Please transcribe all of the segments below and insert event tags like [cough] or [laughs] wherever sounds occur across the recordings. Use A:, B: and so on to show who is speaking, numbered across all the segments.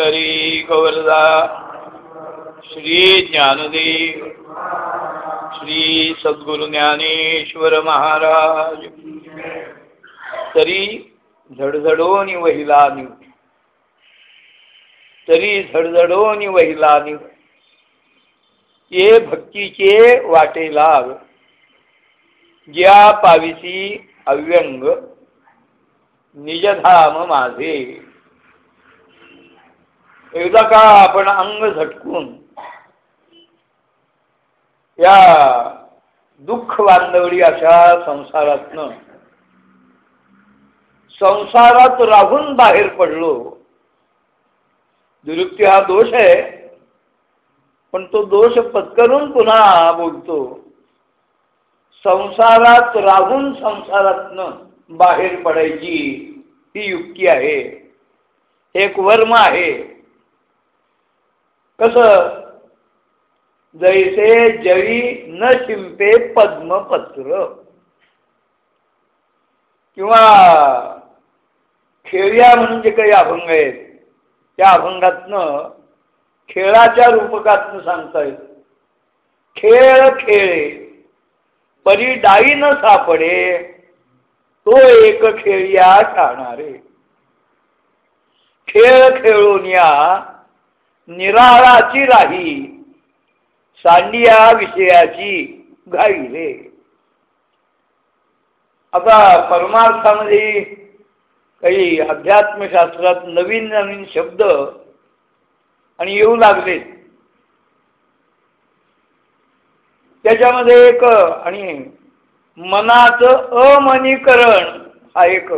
A: कुंडरी गौरदा श्री ज्ञानदेव श्री सद्गुरु ज्ञानेश्वर महाराज. तरी झडझडोनी वहिला निव तरी झडझडोनी वहिला निव ये भक्तीचे वाटे लाग ज्या पाविसी अव्यंग निजधाम माझे. एकदा का आपण अंग झटकून या दुःख बांधवडी अशा संसारातनं संसारात राहून बाहेर पडलो दुरुक्ती हा दोष आहे पण तो दोष पत्करून पुन्हा बोलतो संसारात राहून संसारातनं बाहेर पडायची ही युक्ती आहे एक वर्म आहे. कस? जैसे जळी न शिंपे पद्मपत्र. किंवा खेळ्या म्हणून जे काही अभंग आहेत. त्या अभंगातनं खेळाच्या रूपकातनं सांगता येत खेळ खेळे परी डाई न सापडे तो एक खेळ्या ठाणारे खेळ खेळून या निराळाची राही. सांडिया विषयाची घाईले आता परमार्थामध्ये काही अध्यात्मशास्त्रात नवीन नवीन शब्द आणि येऊ लागले. त्याच्यामध्ये एक आणि मनाचं अमनीकरण हा एक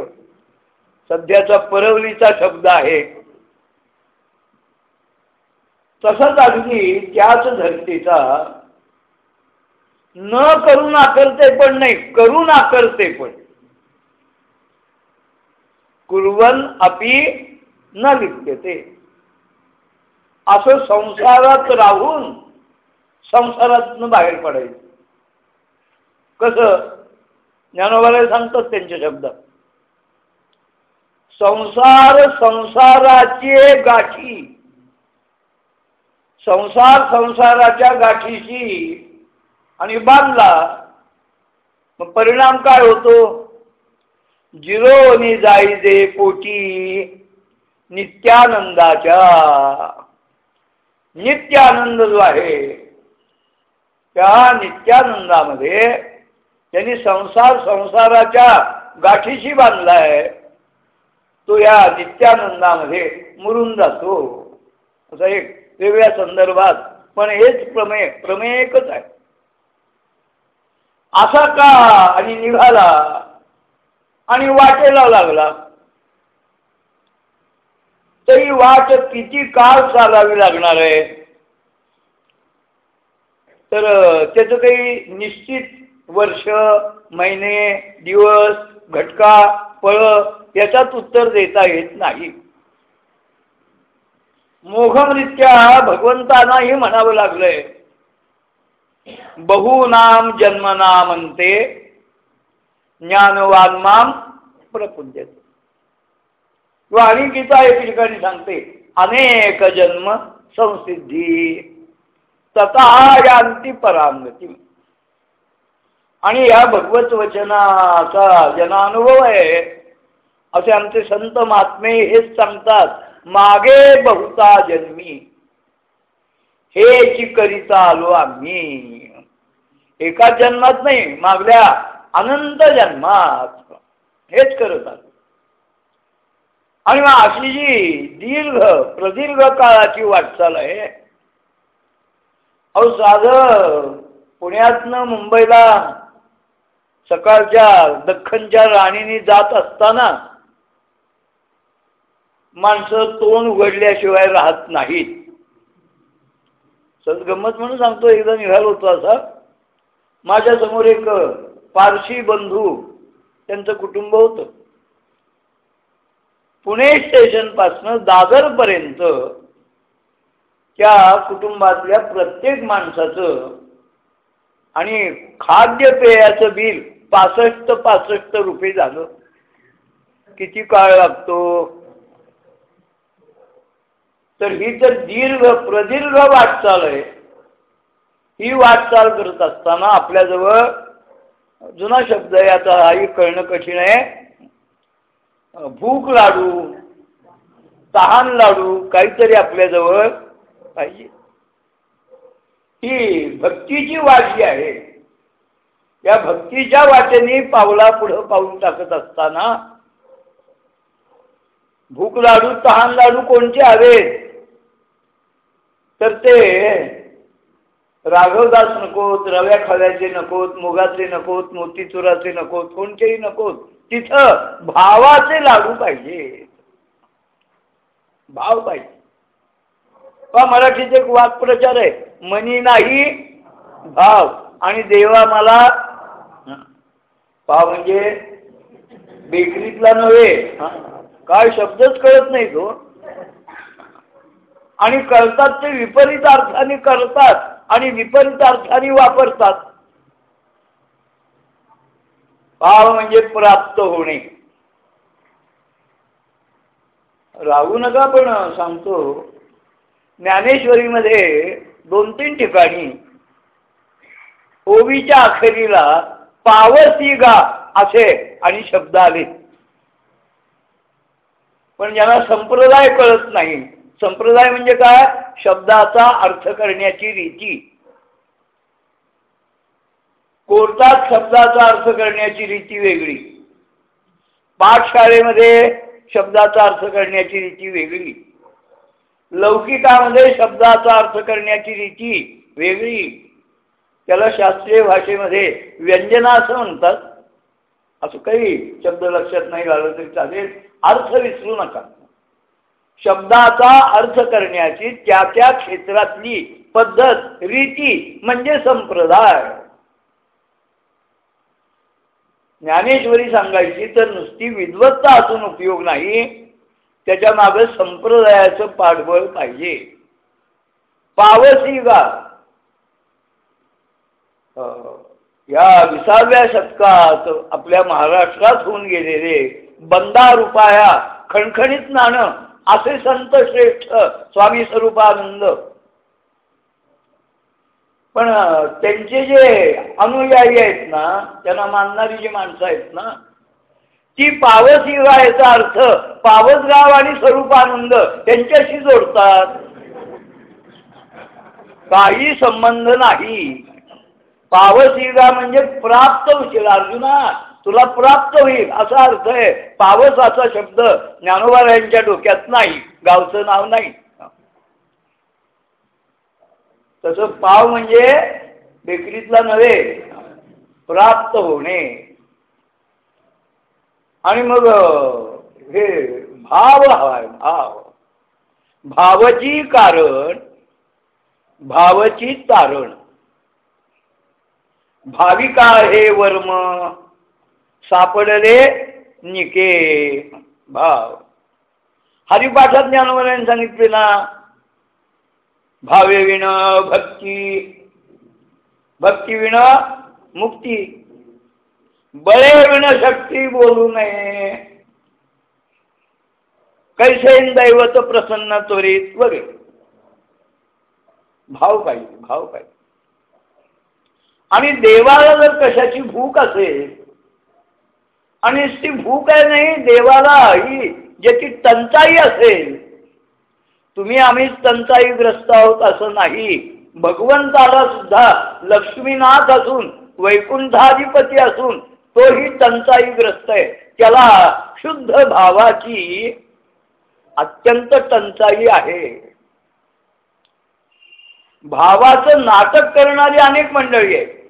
A: सध्याचा परवलीचा शब्द आहे. तसंच अगदी त्याच धर्तीचा न करून आकरते पण नाही करून आकरते पण. कुर्वन अपी न लिप्यते. असं संसारात राहून संसारातनं बाहेर पडायचं. कसं? ज्ञानोबाला सांगतात त्यांचे शब्द. संसार संसाराची गाठी. संसार संसाराच्या गाठीशी आणि बांधला मग परिणाम काय होतो? जिरोनी जाईजे पोटी नित्यानंदाच्या. नित्यानंद जो आहे त्या नित्यानंदामध्ये त्यांनी संसार संसाराच्या गाठीशी बांधलाय तो या नित्यानंदामध्ये मुरून जातो. असा एक वेगळ्या संदर्भात. पण हेच प्रमेय प्रमेय एकच आहे. असा का आणि निघाला आणि वाटेला लागला. तरी वाट किती काळ चालावी लागणार आहे? तर त्याचं काही निश्चित वर्ष महिने दिवस घटका पळ याच्यात उत्तर देता येत नाही. मोघमरित्या भगवंतांनाही म्हणावं लागलंय. बहुनाम जन्मनामंते ज्ञानवान माम प्रपुंजत किंवा आणि गीता एक ठिकाणी सांगते अनेक जन्म संसिद्धी तथायांती परांगती. आणि या भगवत वचनाचा जनानुभव आहे असे आमचे संत महात्मे हेच सांगतात मागे बहुता जन्मी. हेची करीता आलो आम्ही एका जन्मात नाही मागल्या अनंत जन्मात. हेच करत आलो आणि मग अशी जी दीर्घ प्रदीर्घ काळाची वाटचाल आहे अहो साध पुण्यातनं मुंबईला सकाळच्या दख्खनच्या राणीने जात असताना माणसं तोंड उघडल्याशिवाय राहत नाहीत. सद गंमत म्हणून सांगतो एकदा निघालो होतो असा. माझ्यासमोर एक पारशी बंधू त्यांचं कुटुंब होतं. पुणे स्टेशनपासनं दादरपर्यंत त्या कुटुंबातल्या प्रत्येक माणसाचं आणि खाद्यपेयाचं बिल पासष्ट पासष्ट रुपये झालं. किती काळ लागतो? तर ही तर दीर्घ प्रदीर्घ वाटचाल आहे ही वाटचाल करत असताना आपल्याजवळ जुना शब्द आहे आता हाही कळणं कठीण आहे. भूक लाडू तहान लाडू काहीतरी आपल्याजवळ पाहिजे. ही भक्तीची वाट जी आहे. या भक्तीच्या वाटेने पावला पुढं पाऊल टाकत असताना भूक लाडू तहान लाडू कोणते हवेत? तर ते राघवदास नकोत रव्या खव्याचे नकोत मुगाचे नकोत मोतीचुराचे नकोत कोणतेही नकोत तिथं भावाचे लाडू पाहिजे. भाव पाहिजे. हा मराठीत एक वाक्प्रचार आहे मनी नाही भाव. आणि देवा मला भाव म्हणजे बेकरीतला नव्हे काय शब्दच कळत नाही तो. आणि करतात ते विपरीत अर्थाने करतात आणि विपरीत अर्थाने वापरतात. भाव म्हणजे प्राप्त होणे. राहू नका पण सांगतो ज्ञानेश्वरीमध्ये दोन तीन ठिकाणी ओवीच्या अखेरीला पावसी गा असे आणि शब्द आले. पण ज्यांना संप्रदाय कळत नाही संप्रदाय म्हणजे काय? शब्दाचा अर्थ करण्याची रीती. कोर्टात शब्दाचा अर्थ करण्याची रीती वेगळी. पाठशाळेमध्ये शब्दाचा अर्थ करण्याची रीती वेगळी. लौकिकामध्ये शब्दाचा अर्थ करण्याची रीती वेगळी. त्याला शास्त्रीय भाषेमध्ये व्यंजना असं म्हणतात. असं काही शब्द लक्षात नाही घालत तरी चालेल. अर्थ विसरू नका. शब्दाचा अर्थ करण्याची त्या त्या क्षेत्रातली पद्धत रीती म्हणजे संप्रदाय. ज्ञानेश्वरी सांगायची तर नुसती विद्वत्ता असून उपयोग नाही. त्याच्यामागे संप्रदायाचं पाठबळ पाहिजे. पावसी गा. या विसाव्या शतकात आपल्या महाराष्ट्रात होऊन गेलेले बंदारुपाया खणखणीत नाणं असे संत श्रेष्ठ स्वामी स्वरूपानंद. पण त्यांचे जे अनुयायी आहेत ना त्यांना मानणारी जी माणसं आहेत ना ती पावस याचा अर्थ पावसगाव आणि स्वरूपानंद त्यांच्याशी जोडतात. काही संबंध नाही. पावस युगा म्हणजे प्राप्त उशीर. अर्जुना तुला प्राप्त होईल असा अर्थ आहे. पावसाचा शब्द ज्ञानोबारायांच्या डोक्यात नाही गावचं नाव नाही. तसं पाव म्हणजे बेकरीतला नव्हे प्राप्त होणे. आणि मग हे भाव हवाय भाव. भावची कारण भावची तारण. भाविका हे वर्म सापडले निके भाव. हरिपाठात ज्ञानवरांनी सांगितले ना भावे विण भक्ती भक्ती विण मुक्ती. बळे विण शक्ती बोलू नये. कैसेन दैवत प्रसन्न त्वरित वगैरे भाव पाहिजे भाव पाहिजे. आणि देवाला जर कशाची भूक असेल आणि ती भूक आहे नाही देवाला ही ज्याची टंचाई असेल तुम्ही आम्ही टंचाईग्रस्त आहोत असं नाही. भगवंताला सुद्धा लक्ष्मीनाथ असून वैकुंठाधिपती असून तोही टंचाईग्रस्त आहे. त्याला शुद्ध भावाची अत्यंत टंचाई आहे. भावाचं नाटक करणारी अनेक मंडळी आहेत.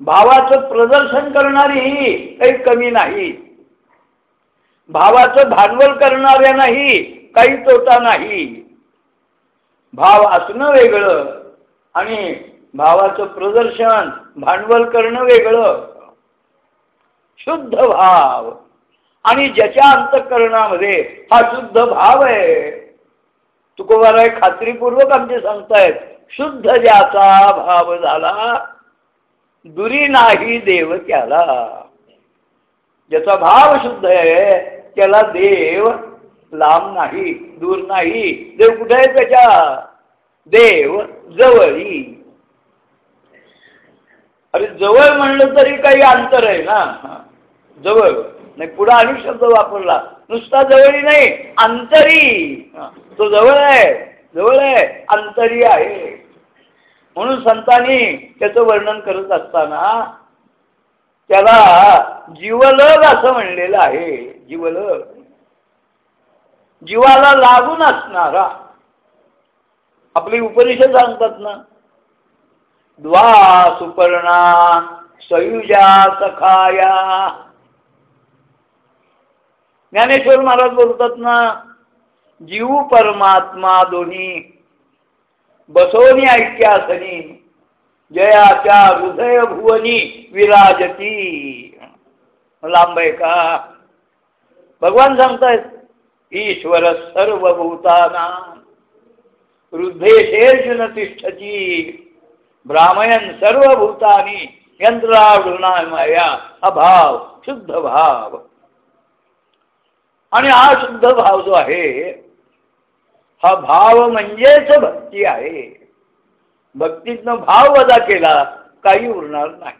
A: भावाचं प्रदर्शन करणारी ही काही कमी नाही. भावाचं भांडवल करणाऱ्या नाही काही तोटा नाही. भाव असणं वेगळं आणि भावाचं प्रदर्शन भांडवल करणं वेगळं. शुद्ध भाव. आणि ज्याच्या अंतकरणामध्ये हा शुद्ध भाव आहे. तुकोबाराय खात्रीपूर्वक आमचे सांगतायत शुद्ध ज्याचा भाव झाला दुरी नाही देव त्याला. ज्याचा भाव शुद्ध आहे त्याला देव लांब नाही दूर नाही. देव कुठे आहे त्याच्या? देव जवळी. अरे जवळ म्हणलं तरी काही अंतर आहे ना? जवळ. नाही पुढे आणि शब्द वापरला नुसता जवळी नाही अंतरी. तो जवळ आहे जवळ आहे अंतरी आहे. म्हणून संतांनी त्याचं वर्णन करत असताना त्याला जीवलग असं म्हणलेलं आहे. जीवलग. जीवाला लागून असणारा. आपली उपनिषद सांगतात ना द्वा सुपर्णा सयुजा सखाया. ज्ञानेश्वर महाराज बोलतात ना जीव परमात्मा दोन्ही बसवनी ऐक्यासनी जयाच्या हृदय भुवनी विराजती. लांब आहे का भगवान सांगतायत ईश्वर सर्वभूताना. वृद्धेशेर्जुन तिष्ठती. ब्राह्मयन सर्वभूतानी यंत्रावृणामया अभाव शुद्ध भाव. आणि हा शुद्ध भाव जो आहे हा भाव म्हणजेच भक्ती आहे. भक्तीतनं भाव वजा केला काही उरणार नाही.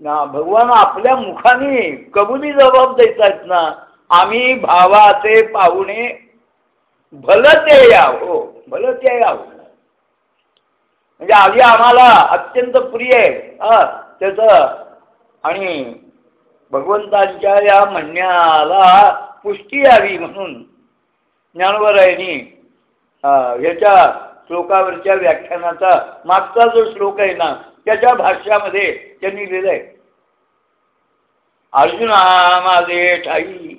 A: ना भगवान आपल्या मुखाने कबुली जबाब देतात ना आम्ही भावाचे पाहुणे भलते यावो भलते यावो म्हणजे आधी आम्हाला अत्यंत प्रिय आहे. त्याच आणि भगवंतांच्या या म्हणण्याला पुष्टी यावी म्हणून ज्ञानवरायनी ह्याच्या श्लोकावरच्या व्याख्यानाचा मागचा जो श्लोक आहे ना त्याच्या भाष्यामध्ये त्यांनी लिहिलंय. अर्जुना माझे ठाई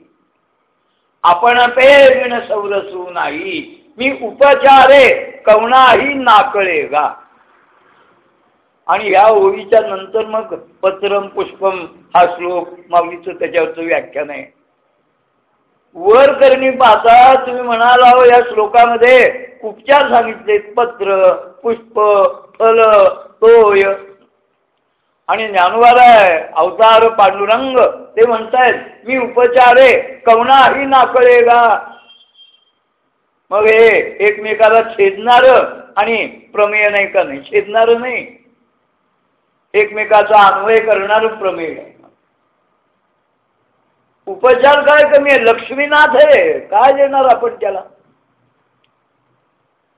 A: आपण पेन सौरसू नाही मी उपचारे कवणाही नाकळे गा. आणि या ओळीच्या नंतर मग पत्रम पुष्पम हा श्लोक माऊलीचं त्याच्यावरचं व्याख्यान आहे. वर करणी पाहता तुम्ही म्हणाल या श्लोकामध्ये उपचार सांगितले पत्र पुष्प फल तोय. आणि आहे अवतार पांडुरंग ते म्हणतायत मी उपचारे कवणाही नाकळेगा मग हे एकमेकाला छेदणार आणि प्रमेय नाही का नाही? छेदणार नाही. एकमेकाचा अन्वय करणार प्रमेय. उपचार काय कमी आहे? लक्ष्मीनाथ आहे. काय देणार आपण त्याला?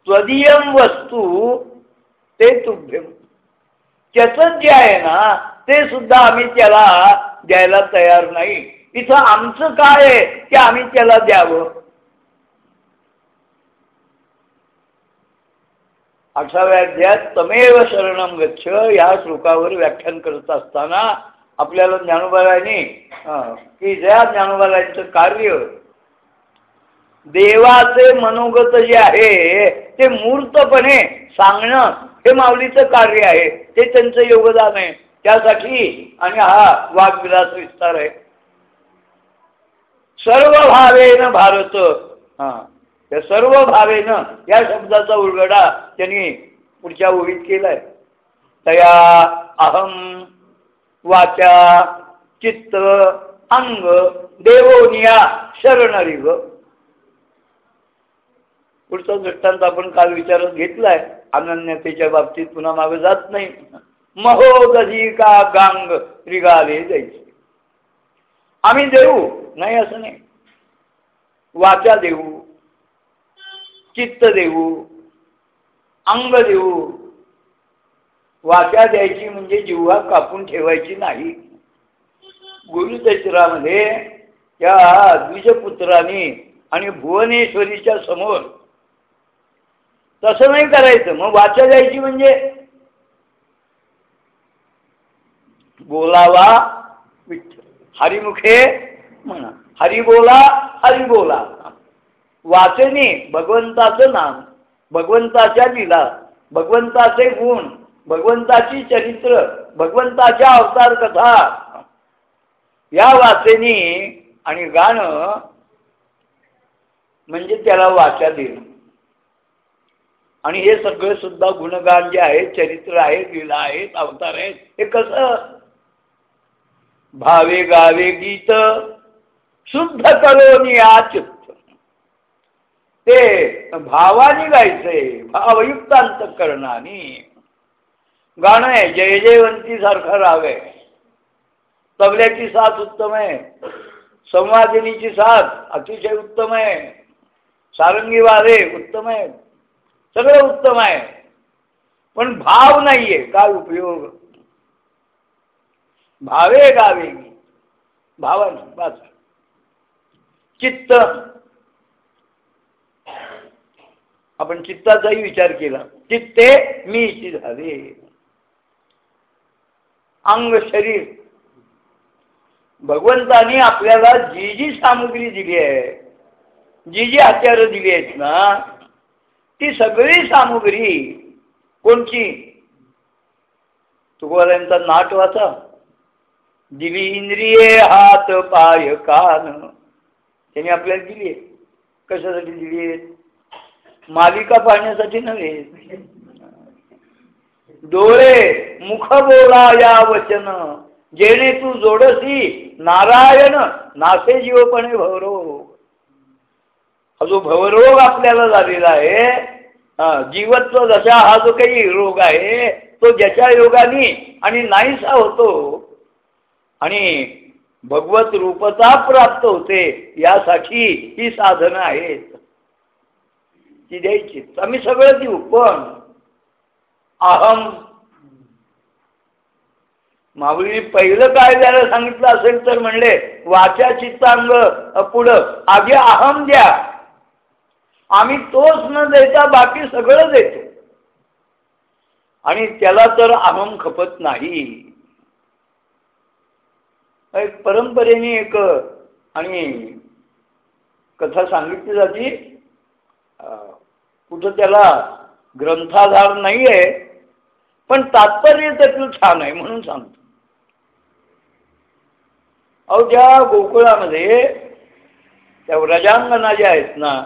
A: त्वदीयम वस्तू ते तुभ्यम त्याच जे आहे ना ते सुद्धा आम्ही त्याला द्यायला तयार नाही. इथं आमचं काय आहे ते आम्ही त्याला द्यावं. अठराव्या अध्यायात तमेव शरणम गच्छ या श्लोकावर व्याख्यान करत असताना आपल्याला ज्ञानोबारायने की ज्या ज्ञानोबारायांचं कार्य देवाचे मनोगत जे आहे ते मूर्तपणे सांगणं हे माऊलीचं कार्य आहे. ते त्यांचं योगदान आहे. त्यासाठी आणि हा वाघविलास विस्तार आहे. सर्व भावेन भारत. हा. त्या सर्व भावेनं या शब्दाचा उलगडा त्यांनी पुढच्या ओळीत केलाय. तया अहम वाचा चित्त अंग देवोनिया शरणरिग. पुढचा दृष्टांत आपण काल विचारच घेतलाय अनन्यतेच्या बाबतीत पुन्हा मागे जात नाही. महोदधी का गांग रिगाले जायचे. आम्ही देऊ नाही असं नाही. वाचा देऊ चित्त देऊ अंग देऊ वाचा द्यायची म्हणजे जिव्हा कापून ठेवायची नाही. गुरुदशरामध्ये त्या द्विजपुत्राने आणि भुवनेश्वरीच्या समोर तसं नाही करायचं. मग वाचा द्यायची म्हणजे? बोलावा विठ्ठल हरिमुखे म्हणा. हरी बोला हरी बोला. वाचने भगवंताचं नाम भगवंताच्या लिला भगवंताचे गुण भगवंताची चरित्र भगवंताच्या अवतार कथा या वाचेनी आणि गाणं म्हणजे त्याला वाचा देणं. आणि हे सगळे सुद्धा गुणगान जे आहेत चरित्र आहेत लीला आहेत अवतार आहेत हे कसं? भावे गावे गीत शुद्ध करोनी चित्त. ते भावानी गायचंय भावयुक्तांत करणानी. गाणं आहे जय जयवंती सारखं राग आहे. तबल्याची साथ उत्तम आहे. संवादिनीची साथ अतिशय उत्तम आहे. सारंगी वारे उत्तम आहे. सगळं उत्तम आहे. पण भाव नाहीये काय उपयोग? भावे गावे भावाने बस. चित्त. आपण चित्ताचाही विचार केला. चित्ते मी झाले. अंग शरीर. भगवंतानी आपल्याला जी जी सामग्री दिली आहे जी जी हत्यारं दिली आहेत ना ती सगळी सामग्री कोणची? तुकोबारायांचा नाट वाचा. दिली इंद्रिये हात पाय कान. त्यांनी आपल्याला दिली आहे. कशासाठी दिली आहे मालिका पाहण्यासाठी नव्हे. डोळे मुख बोला या वचन. जेणे तू जोडसी नारायण नासे जीवपणे भवरोग हा जो भवरोग आपल्याला झालेला आहे जीवत्व जशा हा जो काही रोग आहे तो ज्याच्या योगाने आणि नाहीसा होतो. आणि भगवत रूपता प्राप्त होते यासाठी ही साधनं आहेत. ती द्यायची. आम्ही सगळं देऊ पण अहम माऊली पहिलं काय द्यायला सांगितलं असेल तर म्हणले वाचा चित्तांग पुढं आधी अहम द्या. आम्ही तोच न देता बाकी सगळं देतो. आणि त्याला तर अहम खपत नाही. एक परंपरेने एक आणि कथा सांगितली जाती. कुठं त्याला ग्रंथाधार नाही आहे पण तात्पर्य त्यातलं छान आहे म्हणून सांगतो. अहो ज्या गोकुळामध्ये त्या व्रजांगना ज्या आहेत ना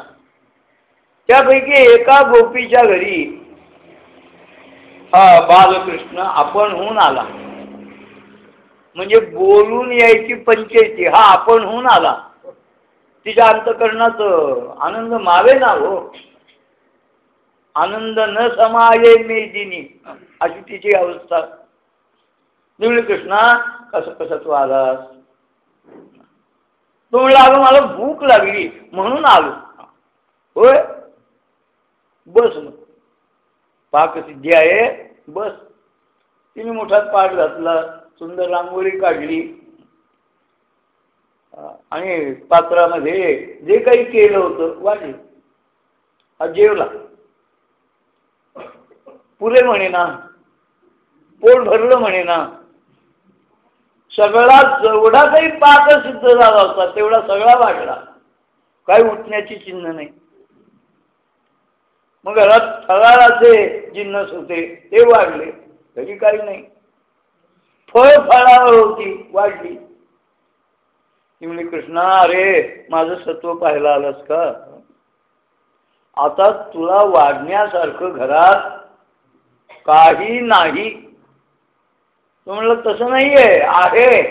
A: त्यापैकी एका गोपीच्या घरी हा बालकृष्ण आपण होऊन आला. म्हणजे बोलून यायची पंचायती हा आपण होऊन आला. तिच्या अंतकरणात आनंद मावे ना हो. आनंद न समाये दिनी अशी तिची अवस्था. निवळ कृष्णा कसं कसं तू आलास? तो म्हणला अगं मला भूक लागली म्हणून आलो. होय? बस मग. पाकसिद्धी आहे. बस. तिने मोठा पाठ घातला सुंदर रांगोळी काढली. आणि पात्रामध्ये जे काही केलं होतं वाटलं हा जेवला. पुरे म्हणे ना पोट भरलं म्हणे ना सगळा जेवढा काही पाक सिद्ध झाला होता तेवढा सगळा वाढला. काही उठण्याची चिन्ह नाही. मग घरात फळाचे जिन्नस होते ते वाढले. तरी काही नाही. फळ फळावर होती वाढली. ती म्हणजे कृष्णा अरे माझं सत्व पाहायला आलंस का? आता तुला वाढण्यासारखं घरात काही नाही. तो म्हणलं तसं नाही आहे. आहे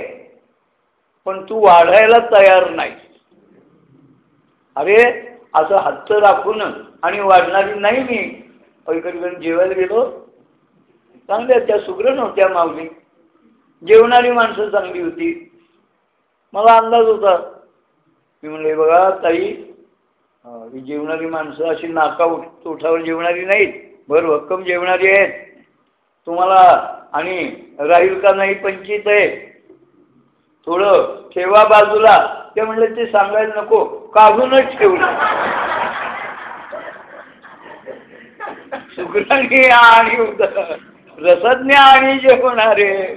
A: पण तू वाढायला तयार नाही अरे असं हत्त दाखवून आणि वाढणारी नाही मी. पैकडे जेवायला गेलो. चांगल्या त्या सुग्र नव्हत्या माऊली. जेवणारी माणसं चांगली होती. मला अंदाज होता. मी म्हणले बघा ताई ही जेवणारी माणसं अशी नाका उठ उठावर जेवणारी नाहीत. भर भक्कम जेवणारी आहेत तुम्हाला आणि राहील का नाही पंचित आहे. थोडं ठेवा बाजूला. ते म्हणलं ते सांगायला नको. काढूनच ठेवलं सुग्राणी आणि रसज्ञ आणि जेवणारे.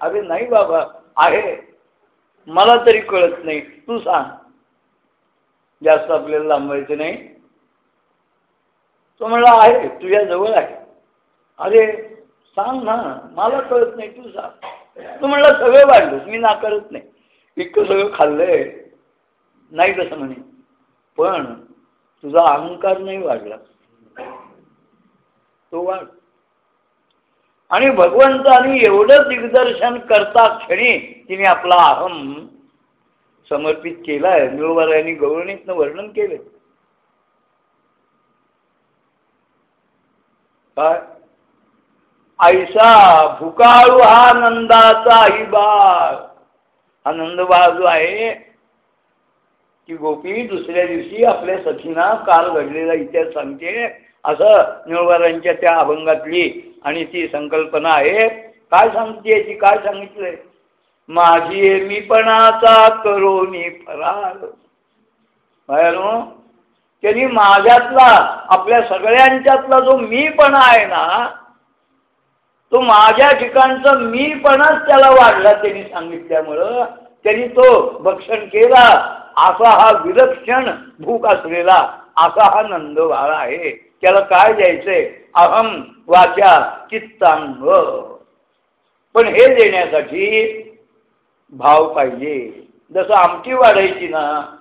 A: अरे नाही बाबा आहे. मला तरी कळत नाही. तू सांग. जास्त आपल्याला लांबायचं नाही. तो म्हणला आहे तुझ्या जवळ आहे. अरे सांग ना मला कळत नाही तू सांग. तू म्हणला सगळं वाढलंस मी नाकारत नाही. इतकं सगळं खाल्लंय. नाही तसं म्हणे पण तुझा अहंकार नाही वाढला. तो वाढ. आणि भगवंतानी एवढं दिग्दर्शन करता क्षणी तिने आपला अहम समर्पित केलाय. यांनी गौरणीतनं वर्णन केलं काय? ऐसा भुकाळू हा आनंदाचा आई बाळ. हा जो आहे की गोपी दुसऱ्या दिवशी आपल्या सखीना काल घडलेला इतिहास सांगते. असं निळवारांच्या त्या अभंगातली आणि ती संकल्पना आहे. काय सांगते ती? काय सांगितलंय? माझी मीपणाचा करोनी फरार नो त्यांनी माझ्यातला आपल्या सगळ्यांच्यातला जो मीपणा आहे ना तो माझ्या ठिकाणचा मीपणाच त्याला वाढला त्यांनी सांगितल्यामुळं. त्यांनी तो भक्षण केला. असा हा विलक्षण भूक असलेला असा हा नंदवाळा आहे. त्याला काय द्यायचंय? अहम वाचा चित्तांग. पण हे देण्यासाठी भाव पाहिजे. जसं आमची वाढायची ना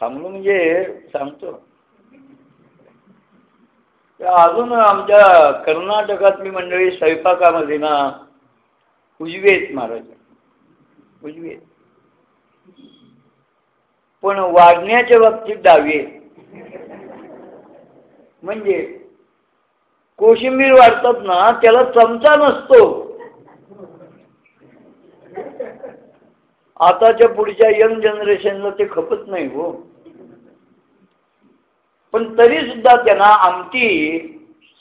A: थांबलो म्हणजे सांगतो. अजून आमच्या कर्नाटकातली मंडळी स्वयंपाकामध्ये ना उजवेत महाराज. उजवेत. पण वाढण्याच्या बाबतीत डावे. म्हणजे कोशिंबीर वाढतात ना त्याला चमचा नसतो. आताच्या पुढच्या यंग जनरेशनला ते खपत नाही हो. पण तरी सुद्धा त्यांना आमटी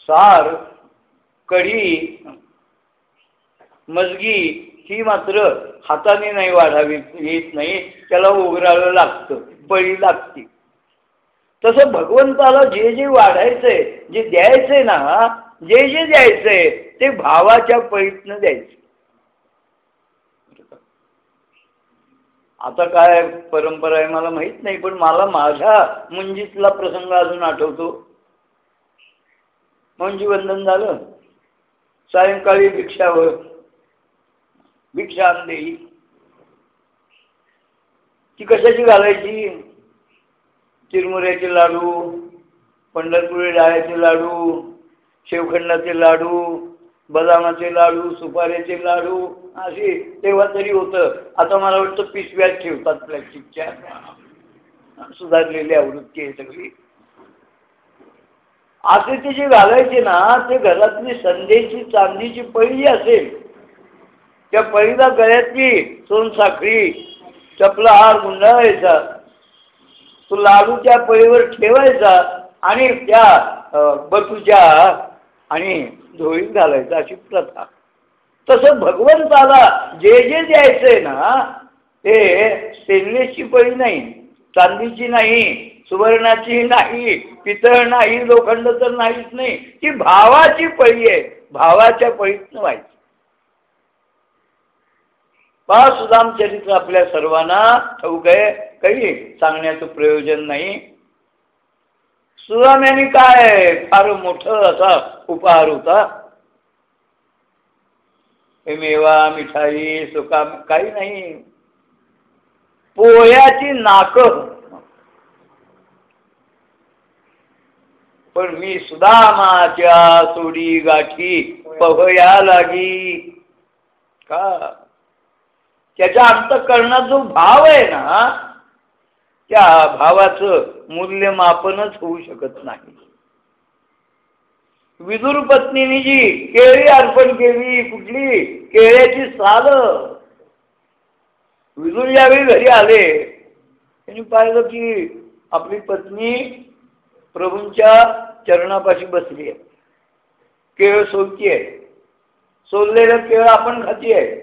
A: सार कढी मजगी ही मात्र हाताने नाही वाढावी येत नाही. त्याला उघडावं लागतं बळी लागते. तसं भगवंताला जे जे वाढायचंय जे द्यायचंय ना जे जे द्यायचंय ते भावाच्या पळीतनं द्यायचं. आता काय परंपरा आहे मला माहीत नाही पण मला माझ्या मुंजीतला प्रसंग अजून आठवतो. मुंजी वंदन झालं. सायंकाळी भिक्षावर भिक्षा आणली ती कशाची घालायची? चिरमुऱ्याचे लाडू पंढरपुरी डाळ्याचे लाडू शेवखंडाचे लाडू बदामाचे लाडू सुपाऱ्याचे लाडू असे तेव्हा तरी होतं. आता मला वाटतं पिशव्यात ठेवतात प्लॅस्टिकच्या. सुधारलेली आवृत्ती आहे सगळी. असे ते जे घालायचे ना ते घरातली संध्याची चांदीची पळी असेल त्या पळीला गळ्यातली सोनसाखळी चपला हार गुंडाळायचा. तो लाडू त्या पळीवर ठेवायचा आणि त्या बटूच्या आणि धुळीत घालायचं अशी प्रथा. तसं भगवंताला जे जे द्यायचंय ना ते स्टेनलेसची पळी नाही चांदीची नाही सुवर्णाची नाही पितळ नाही लोखंड तर नाहीच नाही ती भावाची पळी आहे भावाच्या पळीतनं व्हायची पा सुदाम चरित्र आपल्या सर्वांना ठाऊक आहे काही सांगण्याचं प्रयोजन नाही. सुदाम यांनी काय फार मोठं असा उपहार होता. हे मेवा मिठाई सुका काही नाही. पोह्याची नाक. पण मी सुदामाच्या सोडी गाठी पहया लागी. का? त्याच्या अंतकरणात जो भाव आहे ना त्या भावाचं मूल्यमापनच होऊ शकत नाही. विदुर पत्नीने जी केळी अर्पण केली कुठली? केळ्याची साल. विदुर ज्यावेळी घरी आले. त्यांनी पाहिलं की आपली पत्नी प्रभूंच्या चरणापाशी बसली आहे. केळ सोलती आहे. सोललेलं केळ आपण खाती आहे.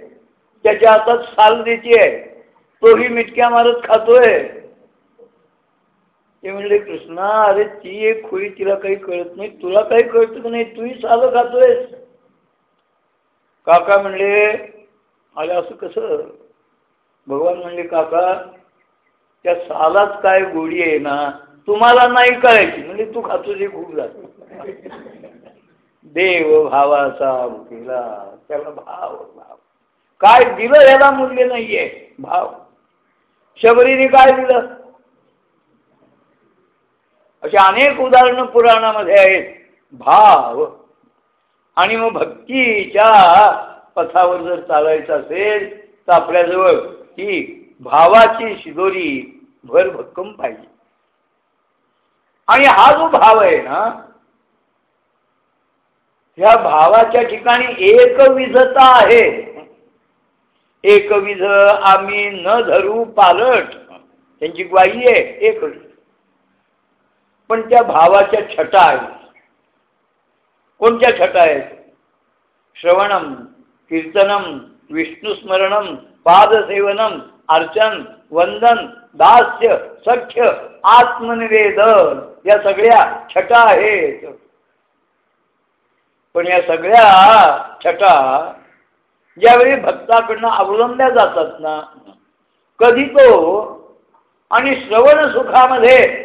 A: त्याच्या हातात साल देते आहे. तोही मिटक्या मारत खातोय. ते म्हणले कृष्णा अरे ती एक खोळी तिला काही कळत नाही. तुला काही कळत नाही? तूही साल खातोयस. काका म्हणले अरे असं कसं? भगवान म्हणले काका त्या सालात काय गोडी आहे ना तुम्हाला नाही कळायची. म्हणजे तू खातो जे खूप जात देव भावाचा केला त्याला भाव भाव. काय दिलं याला मूल्य नाहीये भाव. शबरीने काय दिलं? अशी अनेक उदाहरणं पुराणामध्ये आहेत. भाव आणि मग भक्तीच्या पथावर जर चालायचं असेल तर आपल्याजवळ ही भावाची शिदोरी भर भक्कम पाहिजे. आणि हा जो भाव आहे ना ह्या भावाच्या ठिकाणी एकविधता आहे. एकविध आम्ही न धरू पालट. त्यांची ग्वाही आहे एक पण त्या भावाच्या छटा आहेत? कोणत्या छटा आहेत? श्रवणम कीर्तनम विष्णुस्मरणम पादसेवनम अर्चन वंदन दास्य सख्य आत्मनिवेदन या सगळ्या छटा आहेत. पण या सगळ्या छटा ज्यावेळी भक्ताकडनं अवलंबल्या जातात ना कधी तो आणि श्रवण सुखामध्ये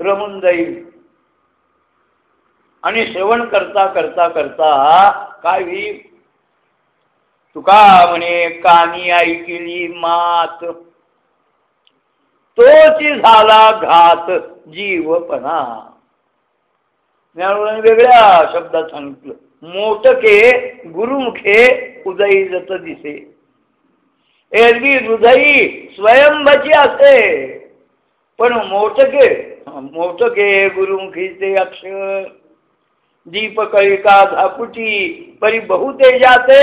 A: रमून जाईल. आणि श्रवण करता करता करता काय होईल? तुका म्हणे कानी ऐकली मात. तोच झाला घात जीवपणा. वेगळ्या शब्दात सांगितलं. मोटके गुरुमुखे उदयी जत दिसे. एरवी हृदयी स्वयंभची असे. पण मोटके मोटके गुरुमुखीचे अक्षर दीपकळिका झापुटी परी बहुतेजाचे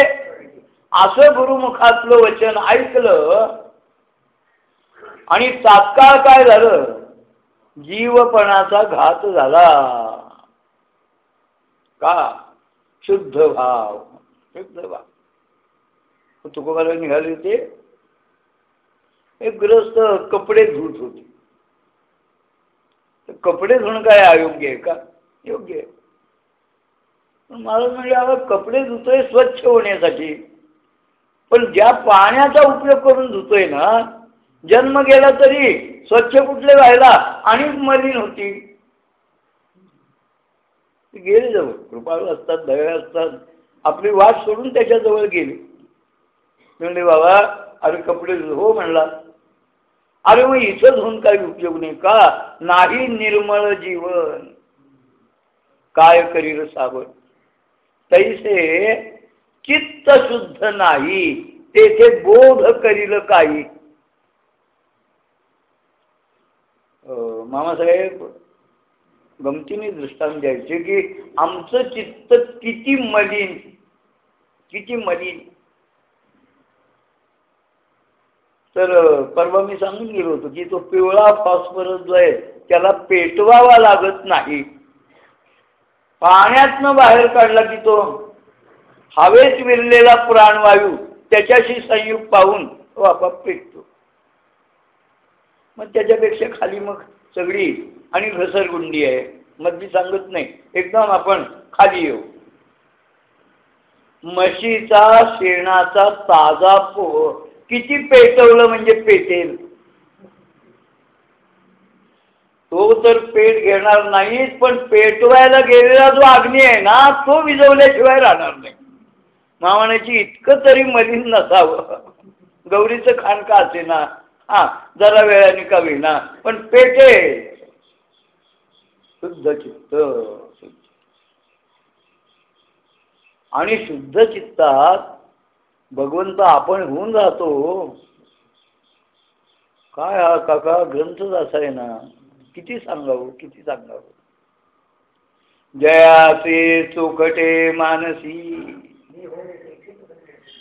A: असं गुरुमुखातलं वचन ऐकलं आणि तात्काळ काय झालं? जीवपणाचा घात झाला. का? शुद्ध भाव. शुद्ध भाव. तुकोबाला निघाले होते. एक ग्रस्त कपडे धुत होते. कपडे धुणं काय अयोग्य आहे का? योग्य आहे. मला म्हणजे आता कपडे धुतोय स्वच्छ होण्यासाठी. पण ज्या पाण्याचा उपयोग करून धुतोय ना जन्म गेला तरी स्वच्छ कुठले व्हायला आणि मलिन होती. गेले जवळ. कृपाळू असतात दया असतात. आपली वाट सोडून त्याच्याजवळ गेली. म्हणले बाबा अरे कपडे हो म्हणला. अरे मग इथंच होऊन काही उपयोग नाही का? नाही निर्मळ जीवन. काय करील सावध? तैसे चित्त शुद्ध नाही तेथे बोध करील काही. मामासाहेब गमतीने दृष्टांत द्यायचे की आमचं चित्त किती मलिन किती मलिन. तर परवा मी सांगून गेलो होतो की तो पिवळा फॉस्फरस जो आहे त्याला पेटवावा लागत नाही. पाण्यातनं बाहेर काढला की तो हवेत विरलेला प्राणवायू त्याच्याशी संयुक्त पाहून तो आपाप पेटतो. मग त्याच्यापेक्षा खाली मग सगळी आणि घसरगुंडी आहे. मग सांगत नाही. एकदम आपण खाली येऊ. म्हशीचा शेणाचा ताजा पोह किती पेटवलं म्हणजे पेटेल? तो तर पेट घेणार नाहीच पण पेटवायला गेलेला जो अग्नी आहे ना तो विजवल्याशिवाय राहणार नाही. मामाण्याची इतकं तरी मलिन नसावं. गौरीचं खाण का असे ना हा जरा वेळाने का विना पण पेटे शुद्ध चित्त आणि शुद्ध चित्तात भगवंत आपण होऊन राहतो काय हा काका ग्रंथच असा आहे ना किती सांगावं किती सांगावं? जयाचे चोखटे मानसी.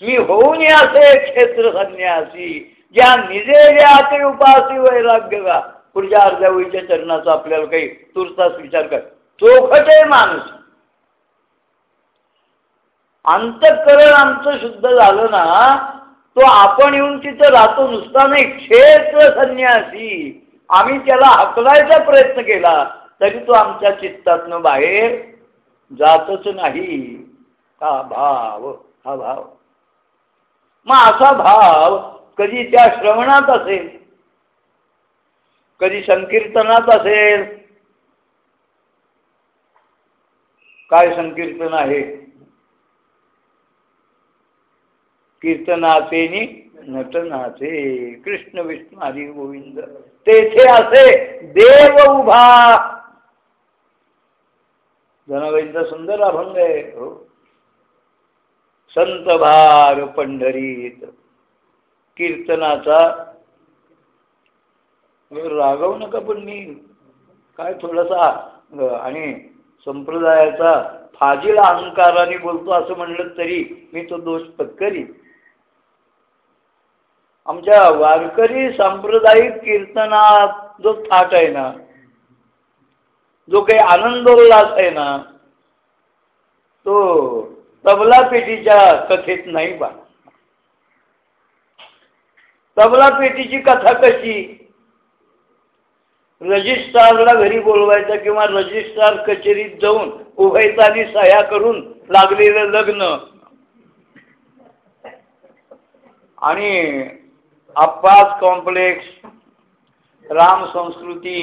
A: मी होऊन असे क्षेत्र संन्यासी. ज्या निजे जे उपासी वैराग्य का पुढच्या अर्ध्या वळीच्या चरणाचा आपल्याला काही तुर्तास विचार कर. चोखटे माणूस अंतकरण आमचं शुद्ध झालं ना तो आपण येऊन तिथं राहतो नुसता नाही क्षेत्र संन्यासी. आम्ही त्याला हकलायचा प्रयत्न केला तरी तो आमच्या चित्तातनं बाहेर जातच नाही. हा भाव हा भाव. मग असा भाव कधी त्या श्रवणात असेल कधी संकीर्तनात असेल? काय संकीर्तन आहे? कीर्तनाचे नटनाचे कृष्ण विष्णू हरी गोविंद. तेथे असे देव उभा. जनाबाईंचा सुंदर अभंग आहे हो. संत भार पंढरीत. कीर्तनाचा रागवू नका पण मी. काय थोडासा आणि संप्रदायाचा फाजील अहंकाराने बोलतो असं म्हणलं तरी मी तो दोष पत्करी आमच्या वारकरी सांप्रदायिक कीर्तनात जो थाट आहे ना जो काही आनंदोल्लास आहे ना तो तबला पेटीच्या कथेत नाही बा. तबला पेटीची कथा कशी? रजिस्ट्रारला घरी बोलवायचा किंवा रजिस्ट्रार कचेरीत जाऊन उभयतानी सह्या करून लागलेलं लग्न. आणि अप्पास कॉम्प्लेक्स राम संस्कृती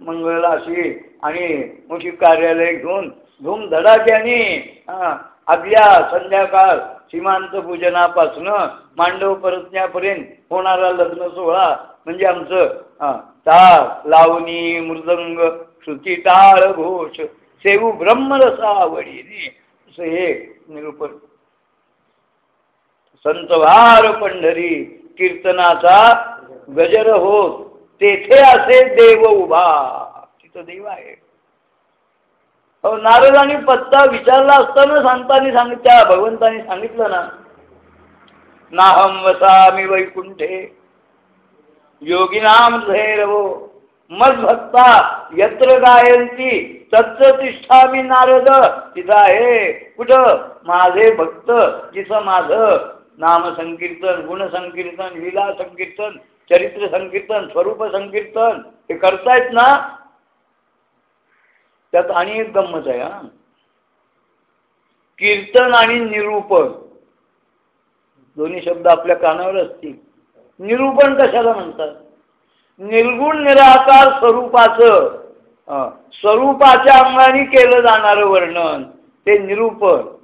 A: मंगळ अशी आणि मोठी कार्यालय घेऊन धूमधडाक्याने आदल्या संध्याकाळ सीमांत पूजनापासून मांडव परतण्यापर्यंत होणारा लग्न सोहळा म्हणजे आमचं ताळ लावणी मृदंग श्रुती टाळ घोष सेवू ब्रह्मरसा आवडी असं हे निरूपण. संतवार पंढरी कीर्तनाचा गजर होत तेथे असे देव उभा. तिथं देव आहे. नारदानी पत्ता विचारला असताना सांगताना सांगित त्या भगवंतानी सांगितलं ना नाहम वसामी वैकुंठे योगिनाम मग भक्ता यत्र गायंती तत्व मी नारद तिथं आहे कुठं? माझे भक्त जिथं माझं नाम संकीर्तन गुण संकीर्तन लीला संकीर्तन चरित्र संकीर्तन स्वरूप संकीर्तन हे करतायत ना? त्यात आणि एक गंमत आहे हा. कीर्तन आणि निरूपण. दोन्ही शब्द आपल्या कानावर असतील. निरूपण कशाला म्हणतात? निर्गुण निराकार स्वरूपाचं स्वरूपाच्या अंगाने केलं जाणारं वर्णन ते निरूपण.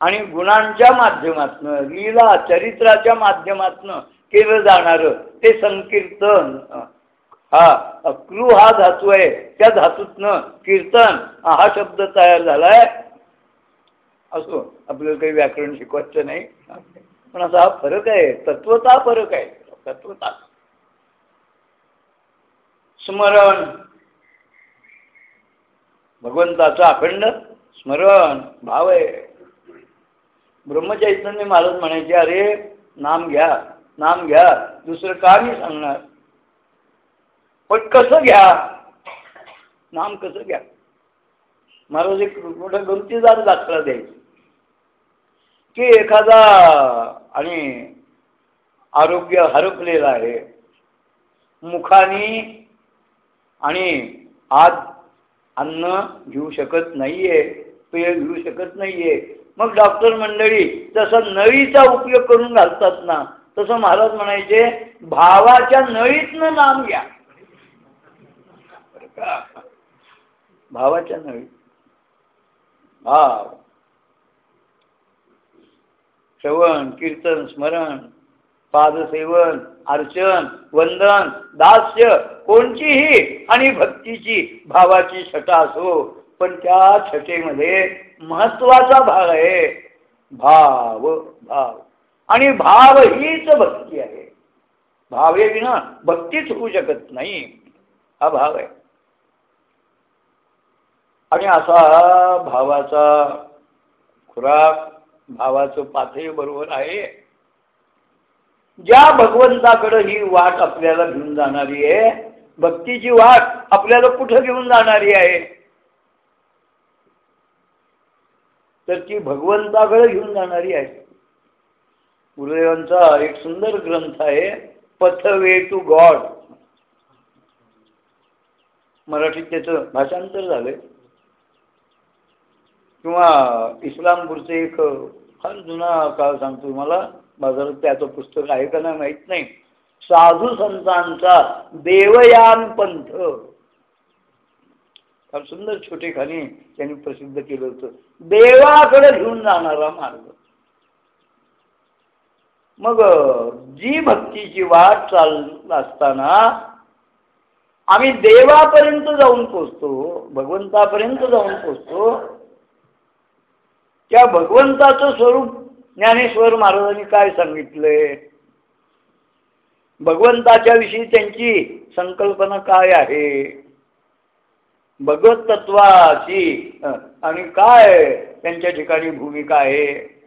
A: आणि गुणांच्या माध्यमातनं लीला चरित्राच्या माध्यमातनं केलं जाणारं ते संकीर्तन. हा क्रू हा धातू आहे. त्या धातूतनं कीर्तन हा शब्द तयार झालाय. असो आपल्याला काही व्याकरण शिकवायचं नाही. पण असा हा फरक आहे. तत्वता फरक आहे. तत्वता. स्मरण. भगवंताचं अखंड स्मरण भाव आहे. ब्रह्मचैतन्य महाराज म्हणायचे अरे नाम घ्या नाम घ्या दुसरं का मी सांगणार. पण कसं घ्या? नाम कसं घ्या? महाराज एक मोठा गमतीदार दाखला द्यायचा. की एखादा आणि आरोग्य हरपलेलं आहे मुखानी आणि आज अन्न घेऊ शकत नाहीये पेय घेऊ शकत नाहीये मग डॉक्टर मंडळी जसा नळीचा उपयोग करून घालतात ना तसं महाराज म्हणायचे भावाच्या नळीतनं नाम घ्या. भावाच्या नळी. भाव. श्रवण कीर्तन स्मरण पादसेवन अर्चन वंदन दास्य कोणतीही आणि भक्तीची भावाची छटा असो पण त्या छटेमध्ये महत्त्वाचा भाग आहे. भाव भाव. आणि भाव हीच भक्ती आहे. भावे विना भक्तीच होऊ शकत नाही. हा भाव आहे. आणि असा भावाचा खुराक भावाचं पाथय बरोबर आहे. ज्या भगवंताकडे ही वाट आपल्याला घेऊन जाणारी आहे भक्तीची वाट आपल्याला कुठं घेऊन जाणारी आहे? तर ती भगवंताकडे घेऊन जाणारी आहे. गुरुदेवांचा एक सुंदर ग्रंथ आहे पथवे टू गॉड. मराठीत त्याचं भाषांतर झालंय. किंवा इस्लामपूरचे एक फार जुना काळ सांगतो मला बाजारात त्याचं पुस्तक आहे का नाही माहीत नाही. साधू संतांचा देवयान पंथ. फार सुंदर छोटे खाणी त्यांनी प्रसिद्ध केलं होतं. देवाकडे घेऊन जाणारा मार्ग. मग जी भक्तीची वाट चाल असताना आम्ही देवापर्यंत जाऊन पोचतो भगवंतापर्यंत जाऊन पोचतो त्या भगवंताचं स्वरूप ज्ञानेश्वर महाराजांनी काय सांगितलंय? भगवंताच्या विषयी त्यांची संकल्पना काय आहे? भगवत तत्वाची आणि काय त्यांच्या ठिकाणी भूमिका आहे?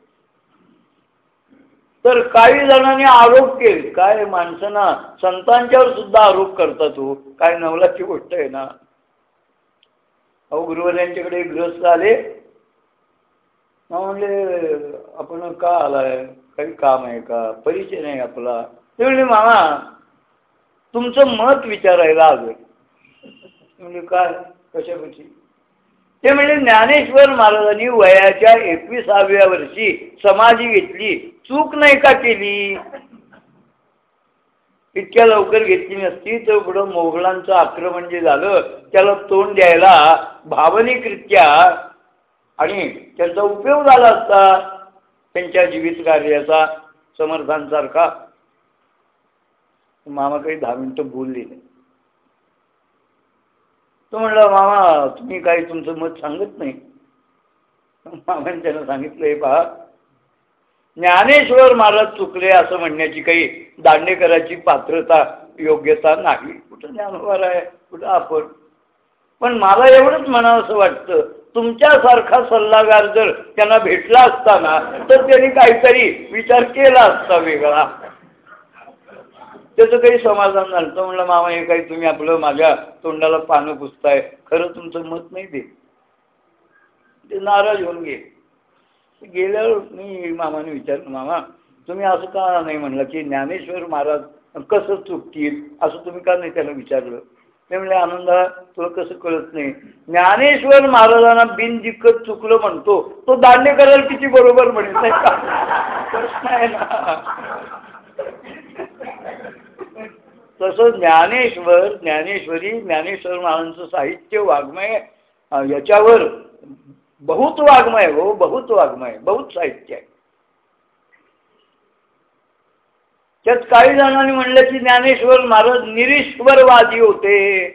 A: तर काही जणांनी आरोप केले. काय माणसांना संतांच्यावर सुद्धा आरोप करतात तू. काय नवलाची गोष्ट आहे ना. अहो गुरुवर यांच्याकडे आले. म्हणले आपण का आलाय? काही काम आहे का? परिचय नाही आपला. ते म्हणजे मामा तुमचं मत विचारायला आलोय. म्हणजे काय? कशापैकी ते म्हणजे ज्ञानेश्वर महाराजांनी वयाच्या एकविसाव्या वर्षी समाधी घेतली. चूक नाही का केली? इतक्या लवकर घेतली नसती तर पुढं मोगलांचं आक्रमण जे झालं त्याला तोंड द्यायला भावनिकरित्या आणि त्यांचा उपयोग झाला असता त्यांच्या जीवित कार्याचा समर्थांसारखा. मामा काही दहा मिनटं बोलली नाही. तो म्हणला मामा तुम्ही काही तुमचं मत सांगत नाही. मामाने त्यांना सांगितलं हे पहा ज्ञानेश्वर महाराज चुकले असं म्हणण्याची काही दांडेकराची पात्रता योग्यता नाही. कुठं ज्ञानोबार आहे? कुठं आपण? पण मला एवढंच म्हणावं असं वाटतं तुमच्यासारखा सल्लागार जर त्यांना भेटला असता ना तर त्यांनी काहीतरी विचार केला असता वेगळा. त्याचं काही समाधान झालं. तर म्हणलं मामा हे काही तुम्ही आपलं माझ्या तोंडाला पानं पुसताय. खरं तुमचं मत नाही दे ते नाराज होऊन गे गेल्यावर मी मामाने विचारलं मामा तुम्ही असं का नाही म्हणलं की ज्ञानेश्वर महाराज कसं चुकतील? असं तुम्ही का नाही त्याला विचारलं? ते म्हणजे आनंदा तुला कसं कळत नाही? ज्ञानेश्वर महाराजांना बिनजिकत चुकलं म्हणतो तो दांडे करायला किती बरोबर म्हणत नाही का? [laughs] प्रश्न आहे ना. तसं ज्ञानेश्वर ज्ञानेश्वरी ज्ञानेश्वर महाराजांचं साहित्य वाङ्मय याच्यावर बहुत वाङ्मय हो बहुत वाङ्मय बहुत साहित्य आहे. त्यात काही जणांनी म्हणलं की ज्ञानेश्वर महाराज निरीश्वरवादी होते.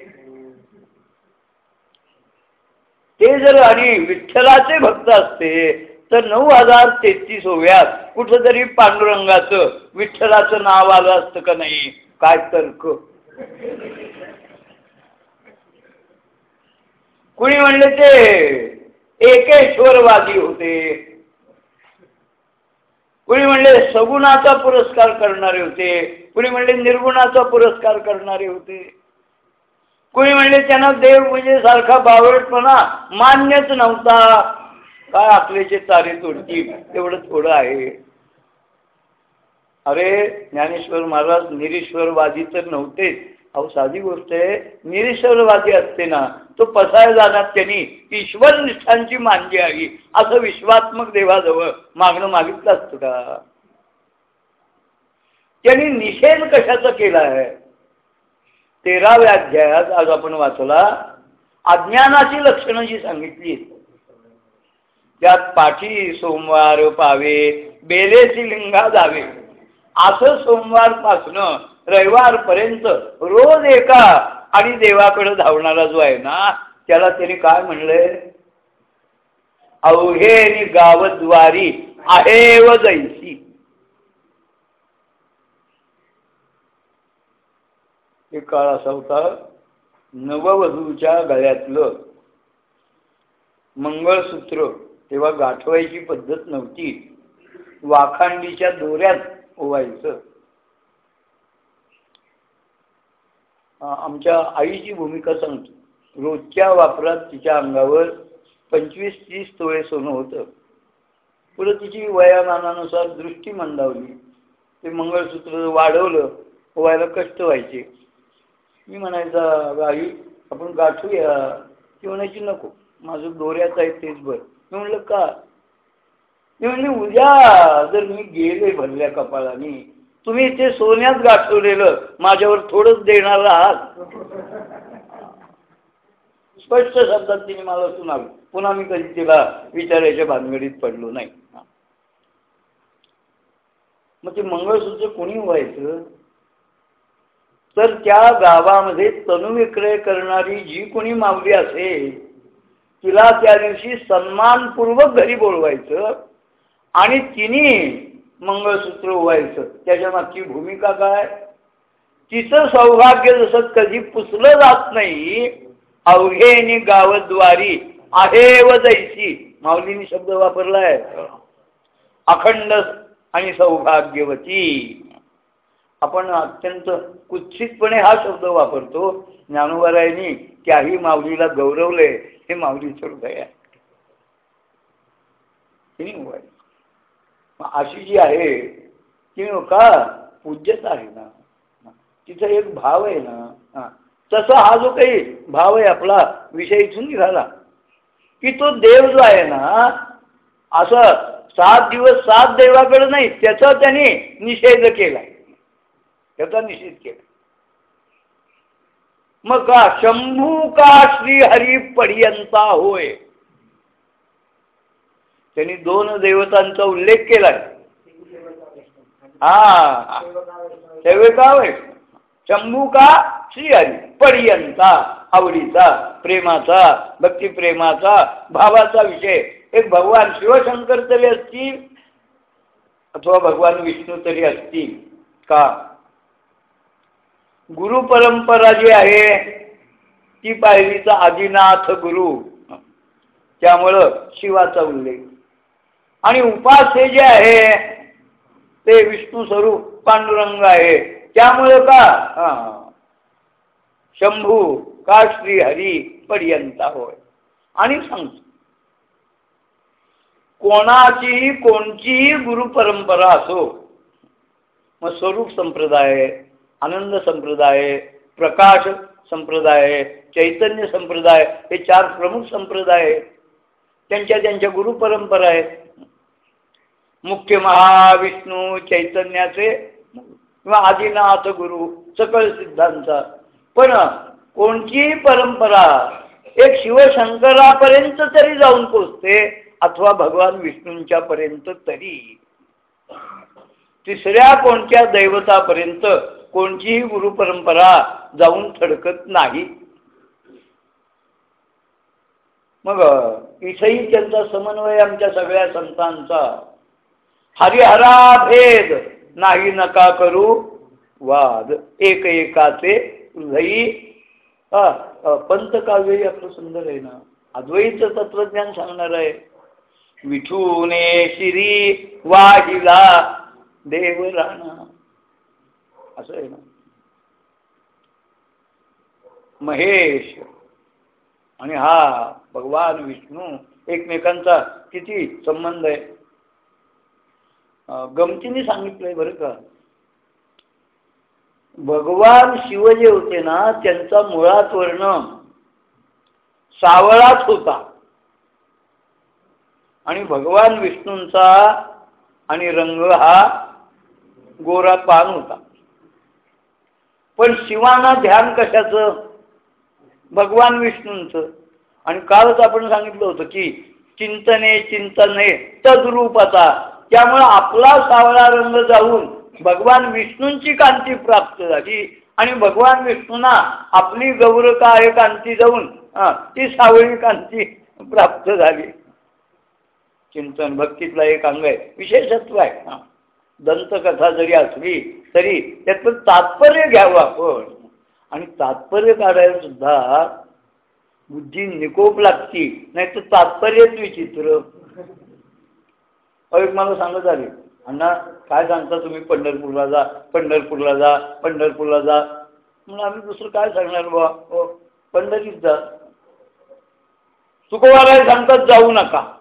A: ते जर आणि विठ्ठलाचे भक्त असते तर नऊ हजार तेहतीस ओव्यात कुठंतरी पांडुरंगाचं विठ्ठलाचं नाव आलं असतं का नाही? काय तर्क? कुणी म्हणले ते? एकेश्वरवादी होते. कुणी म्हणले सगुणाचा पुरस्कार करणारे होते. कुणी म्हणले निर्गुणाचा पुरस्कार करणारे होते. कुणी म्हणले त्यांना देव म्हणजे सारखा बावळटपणा मान्यच नव्हता. काय आपले जे तारे तोडतील तेवढं थोडं आहे. अरे ज्ञानेश्वर महाराज निरीश्वरवादी तर नव्हतेच अहो साधी गोष्ट आहे निरीश्वरवादी असते ना तो पसाय जाणार त्यांनी. ईश्वर निष्ठांची मानली आहे. असं विश्वात्मक देवाजवळ मागणं मागितलं असतं का? त्यांनी निषेध कशाचा केला आहे? तेराव्या अध्यायात आज आपण वाचला अज्ञानाची लक्षणं जी सांगितली. त्यात पाठी सोमवार पावे बेलेची लिंगा जावे. असं सोमवारपासनं रविवारपर्यंत रोज एका आणि देवाकडे धावणारा जो आहे ना त्याला त्याने काय म्हणलंय? अवघे गावद्वारी आहे व जैसी. एक काळ असा होता नववधूच्या गळ्यातलं मंगळसूत्र तेव्हा गाठवायची पद्धत नव्हती. वाखांडीच्या दोऱ्यात ओवायचं. आमच्या आईची भूमिका सांगतो. रोजच्या वापरात तिच्या अंगावर पंचवीस तीस तोळे सोनं होतं. पुढे तिची वयामानानुसार दृष्टी मंदावली. ते मंगळसूत्र वाढवलं व्हायला कष्ट व्हायचे. मी म्हणायचा आई आपण गाठूया. ती म्हणायची नको माझं दोऱ्याचं आहे तेच बर. मी म्हणलं का? मी म्हणजे उद्या जर मी गेले भरल्या कपाळाने तुम्ही ते सोन्यात गाठवलेलं माझ्यावर थोडंच देणार आहात. स्पष्ट शब्दात तिने मला सुनावी पुन्हा मी कधी तिला विचारायच्या भानगडीत पडलो नाही. मग ते मंगळसूत्र कोणी व्हायचं? तर त्या गावामध्ये तनु विक्रय करणारी जी कोणी मावली असेल तिला त्या दिवशी सन्मानपूर्वक घरी बोलवायचं. आणि तिने मंगळसूत्र व्हायचं त्याच्या मागची भूमिका काय? तिचं सौभाग्य जसं कधी पुसलं जात नाही अवघेनी गावद्वारी आहे व जैसी. माऊलीने शब्द वापरलाय. अखंड आणि सौभाग्यवती. आपण अत्यंत कुत्सितपणे हा शब्द वापरतो. ज्ञानोबरायांनी त्याही माऊलीला गौरवले हे माऊलीचं हृदय आहे. अशी जी आहे ती का पूज्यच आहे ना? तिचा एक भाव आहे ना तसा हा जो काही भाव आहे आपला विषय इथून निघाला. की तो देव जो आहे ना असं सात दिवस सात देवाकडे नाही त्याचा त्याने निषेध केलाय. त्याचा निषेध केला मग का शंभू का श्री हरी पर्यंता होय? त्यांनी दोन देवतांचा उल्लेख केलाय हा. सेवका होय शंभू का श्रीहरी? पर्यंता आवडीचा प्रेमाचा भक्तिप्रेमाचा भावाचा विषय. एक भगवान शिवशंकर तरी असतील अथवा भगवान विष्णू तरी असतील. का? गुरु परंपरा जी आहे ती पाहिलीचा आदिनाथ गुरु. त्यामुळं शिवाचा उल्लेख. आणि उपास हे जे आहे ते विष्णू स्वरूप पांडुरंग आहे. त्यामुळे का? हा. शंभू का श्री हरी पर्यंता होय. आणि सांगतो. कोणाचीही कोणतीही गुरु परंपरा असो मग स्वरूप संप्रदाय आनंद संप्रदाय प्रकाश संप्रदाय चैतन्य संप्रदाय हे चार प्रमुख संप्रदाय आहेत. त्यांच्या त्यांच्या गुरु परंपरा आहेत. मुख्य महाविष्णू चैतन्याचे किंवा आदिनाथ गुरु सकळ सिद्धांचा पण कोणतीही परंपरा एक शिवशंकरापर्यंत तरी जाऊन पोचते अथवा भगवान विष्णूंच्या पर्यंत तरी. तिसऱ्या कोणत्या दैवतापर्यंत कोणतीही गुरुपरंपरा जाऊन थडकत नाही. मग इथेही त्यांचा समन्वय आमच्या सगळ्या संतांचा. हरिहरा भेद. नाही नका करू वाद. एक एकाचे हृदयी काव्य आपलं सुंदर आहे ना. अद्वैत तत्वज्ञान सांगणार आहे. विठूने शिरी वाहिला देव राणा असं आहे ना. महेश. आणि हा भगवान विष्णू एकमेकांचा किती संबंध आहे. गमतीने सांगितलंय बरं का. भगवान शिव जे होते ना त्यांचा मुळात वर्ण सावळाच होता. आणि भगवान विष्णूंचा आणि रंग हा गोरा पान होता. पण शिवाना ध्यान कशाचं? भगवान विष्णूंचं. आणि कालच आपण सांगितलं होतं की चिंतने चिंतने तद्रूपाचा त्यामुळं आपला सावळा रंग जाऊन भगवान विष्णूंची कांती प्राप्त झाली. आणि भगवान विष्णूंना आपली गौरकाय कांती जाऊन ती सावळी कांती प्राप्त झाली. चिंतन भक्तीतला एक अंग आहे विशेषत्व आहे. दंतकथा जरी असली तरी त्यातलं तात्पर्य घ्यावं आपण. आणि तात्पर्य काढायला सुद्धा बुद्धी निकोप लागती नाही तर तात्पर्यच विचित्र एक मला सांगत आली. अण्णा काय सांगता तुम्ही? पंढरपूरला जा पंढरपूरला जा पंढरपूरला जा. म्हणून आम्ही दुसरं काय सांगणार बा हो पंढरीत जा. चुकवायला सांगतात जाऊ नका.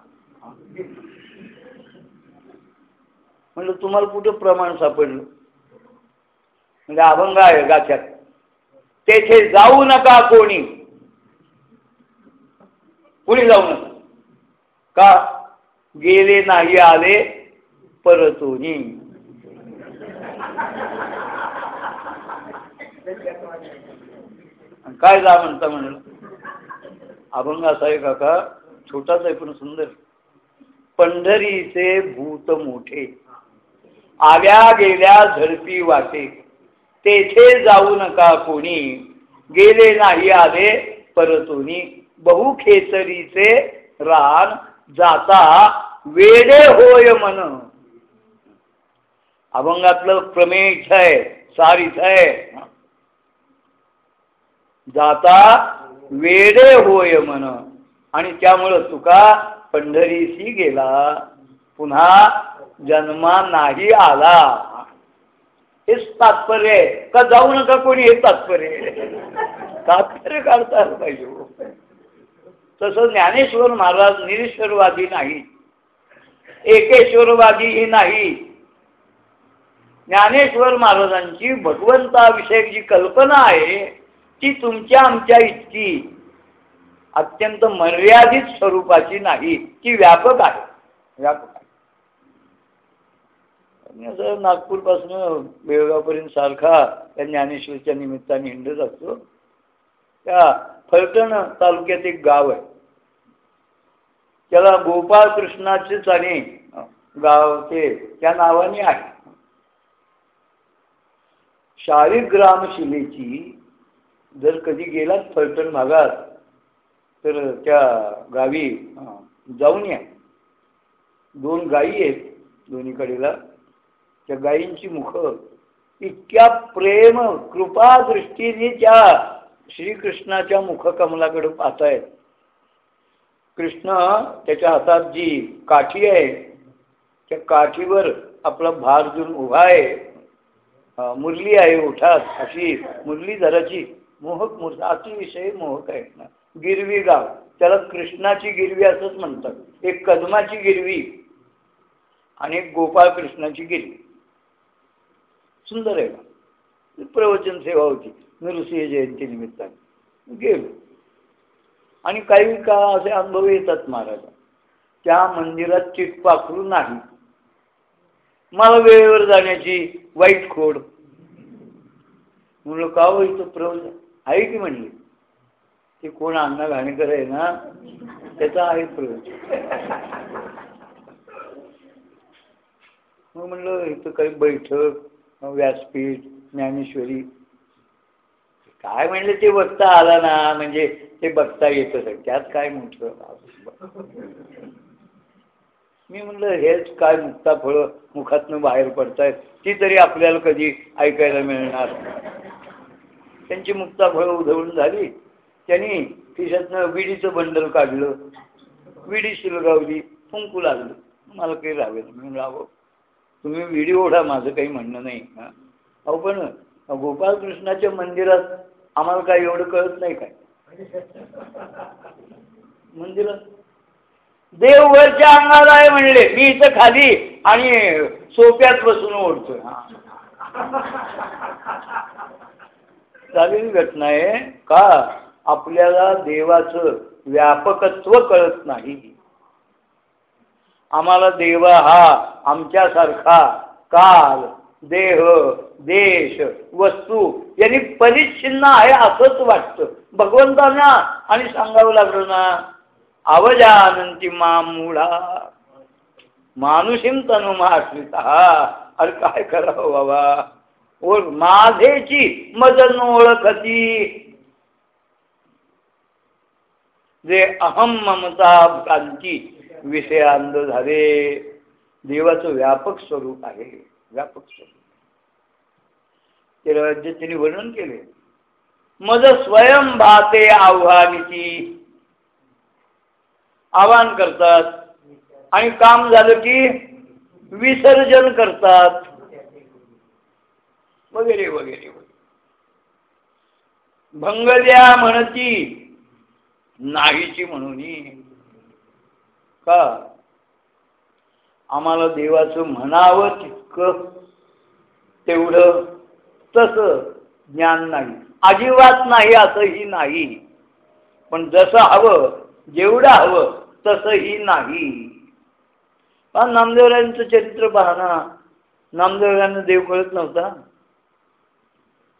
A: म्हणलं तुम्हाला कुठं प्रमाण सापडलं? म्हणजे अभंग आहे गाच्यात तेथे जाऊ नका कोणी. कुणी जाऊ नका? का? गेले नाही आले परतोनी. काय जा म्हणता म्हणलं अभंग असा आहे काका छोटाच आहे पण सुंदर. पंढरीचे भूत मोठे आल्या गेल्या झडपी वाटे. तेथे जाऊ नका कोणी गेले नाही आले परतोनी. बहुखेचरीचे रान जाता वेडे होय मन. अभंगातलं प्रमेश आहे सारीच आहे. जाता वेडे होय मन. आणि त्यामुळं तुका पंढरीशी गेला. पुन्हा जन्मा नाही आला. हेच तात्पर्य आहे. का जाऊ नका कोणी हे तात्पर्य तात्पर्य काढता आलं पाहिजे हो. तसं ज्ञानेश्वर महाराज निरीश्वरवादी नाही एकेश्वरवादीही नाही. ज्ञानेश्वर महाराजांची भगवंताविषयक जी कल्पना आहे ती तुमच्या आमच्या इतकी अत्यंत मर्यादित स्वरूपाची नाही ती व्यापक आहे. व्यापक आहे. नागपूरपासून बेळगावपर्यंत सारखा त्या ज्ञानेश्वरच्या निमित्ताने हिंडत असतो. त्या फलटण तालुक्यात एक गाव आहे. त्याला गोपाळ कृष्णाचेच आणि गावचे त्या नावाने आहे. शाळीग्रामशिलेची जर कधी गेलात फलटण भागात तर त्या गावी जाऊन या. दोन गायी आहेत दोन्हीकडेला. त्या गायींची मुख इतक्या प्रेम कृपा दृष्टीने त्या श्रीकृष्णाच्या मुखकमलाकडे पाहतायत. कृष्ण त्याच्या हातात जी काठी आहे त्या काठीवर आपला भार देऊन उभा आहे मुरली आहे ओठात अशी मुरलीधराची मोहक मूर्त अतिविषयी मोहक आहे ना. गिरवी गाव त्याला कृष्णाची गिरवी असंच म्हणतात. एक कदमाची गिरवी आणि एक गोपाळ कृष्णाची गिरवी. सुंदर आहे प्रवचन सेवा होती. नृसिंह जयंती निमित्ताने. गेलो. आणि काही का असे अनुभव येतात महाराज. त्या मंदिरात चिटपाखरू नाही मला वेळेवर जाण्याची वाईट खोड. म्हणलं का हो इथं प्रवचन आहे की म्हणली? ते कोण अण्णा घाणेकर आहे ना त्याचा आहे प्रवचन मग म्हणलं इथं काही बैठक व्यासपीठ ज्ञानेश्वरी. काय म्हणले ते बघता आला ना म्हणजे ते बघता येतं त्यात काय म्हटलं मी म्हणलं हेच काय मुक्ता फळं मुखातनं बाहेर पडतायत. ती तरी आपल्याला कधी ऐकायला मिळणार? त्यांची मुक्ता फळं उधळून झाली. त्यांनी खिशातनं विडीचं बंडल काढलं. विडी शिलगावली कुंकू लागलं. मला काही लागेल मी राहावं तुम्ही विडी ओढा माझं काही म्हणणं नाही. हां. अहो पण गोपालकृष्णाच्या मंदिरात आम्हाला काय एवढं कळत नाही काय? मंदिरात देव वरच्या अंगाला आहे म्हणले. मी इथं खाली आणि सोप्यात बसून ओढतोय. चालेल घटना आहे. का? आपल्याला देवाचं व्यापकत्व कळत नाही. आम्हाला देव हा आमच्यासारखा काल देह देश वस्तू यांनी परिच्छिन्न आहे असंच वाटतं. भगवंतांना आणि सांगावं लागलं ना अवजानंती मामुळा मानुषीम तनु अरे काय करावं बाबा? ओळ माझेची मदन ओळखती। जे अहम ममता कांची विषयांध झाले। देवाचं व्यापक स्वरूप आहे। व्यापक स्वरूप ते राज्य त्यांनी वर्णन केले। मज स्वयं भाते आव्हानीची आवाहन करतात. आणि काम झालं की विसर्जन करतात. वगैरे वगैरे भंगल्या म्हणती नाहीची म्हणून का? आम्हाला देवाचं म्हणावं तितकं. तेवढं तसं ज्ञान नाही. अजिबात नाही असंही नाही. पण जसं हवं जेवढं हवं तसंही नाही. पण नामदेवरायांचं चरित्र पाहना नामदेवरायांना देव कळत नव्हता.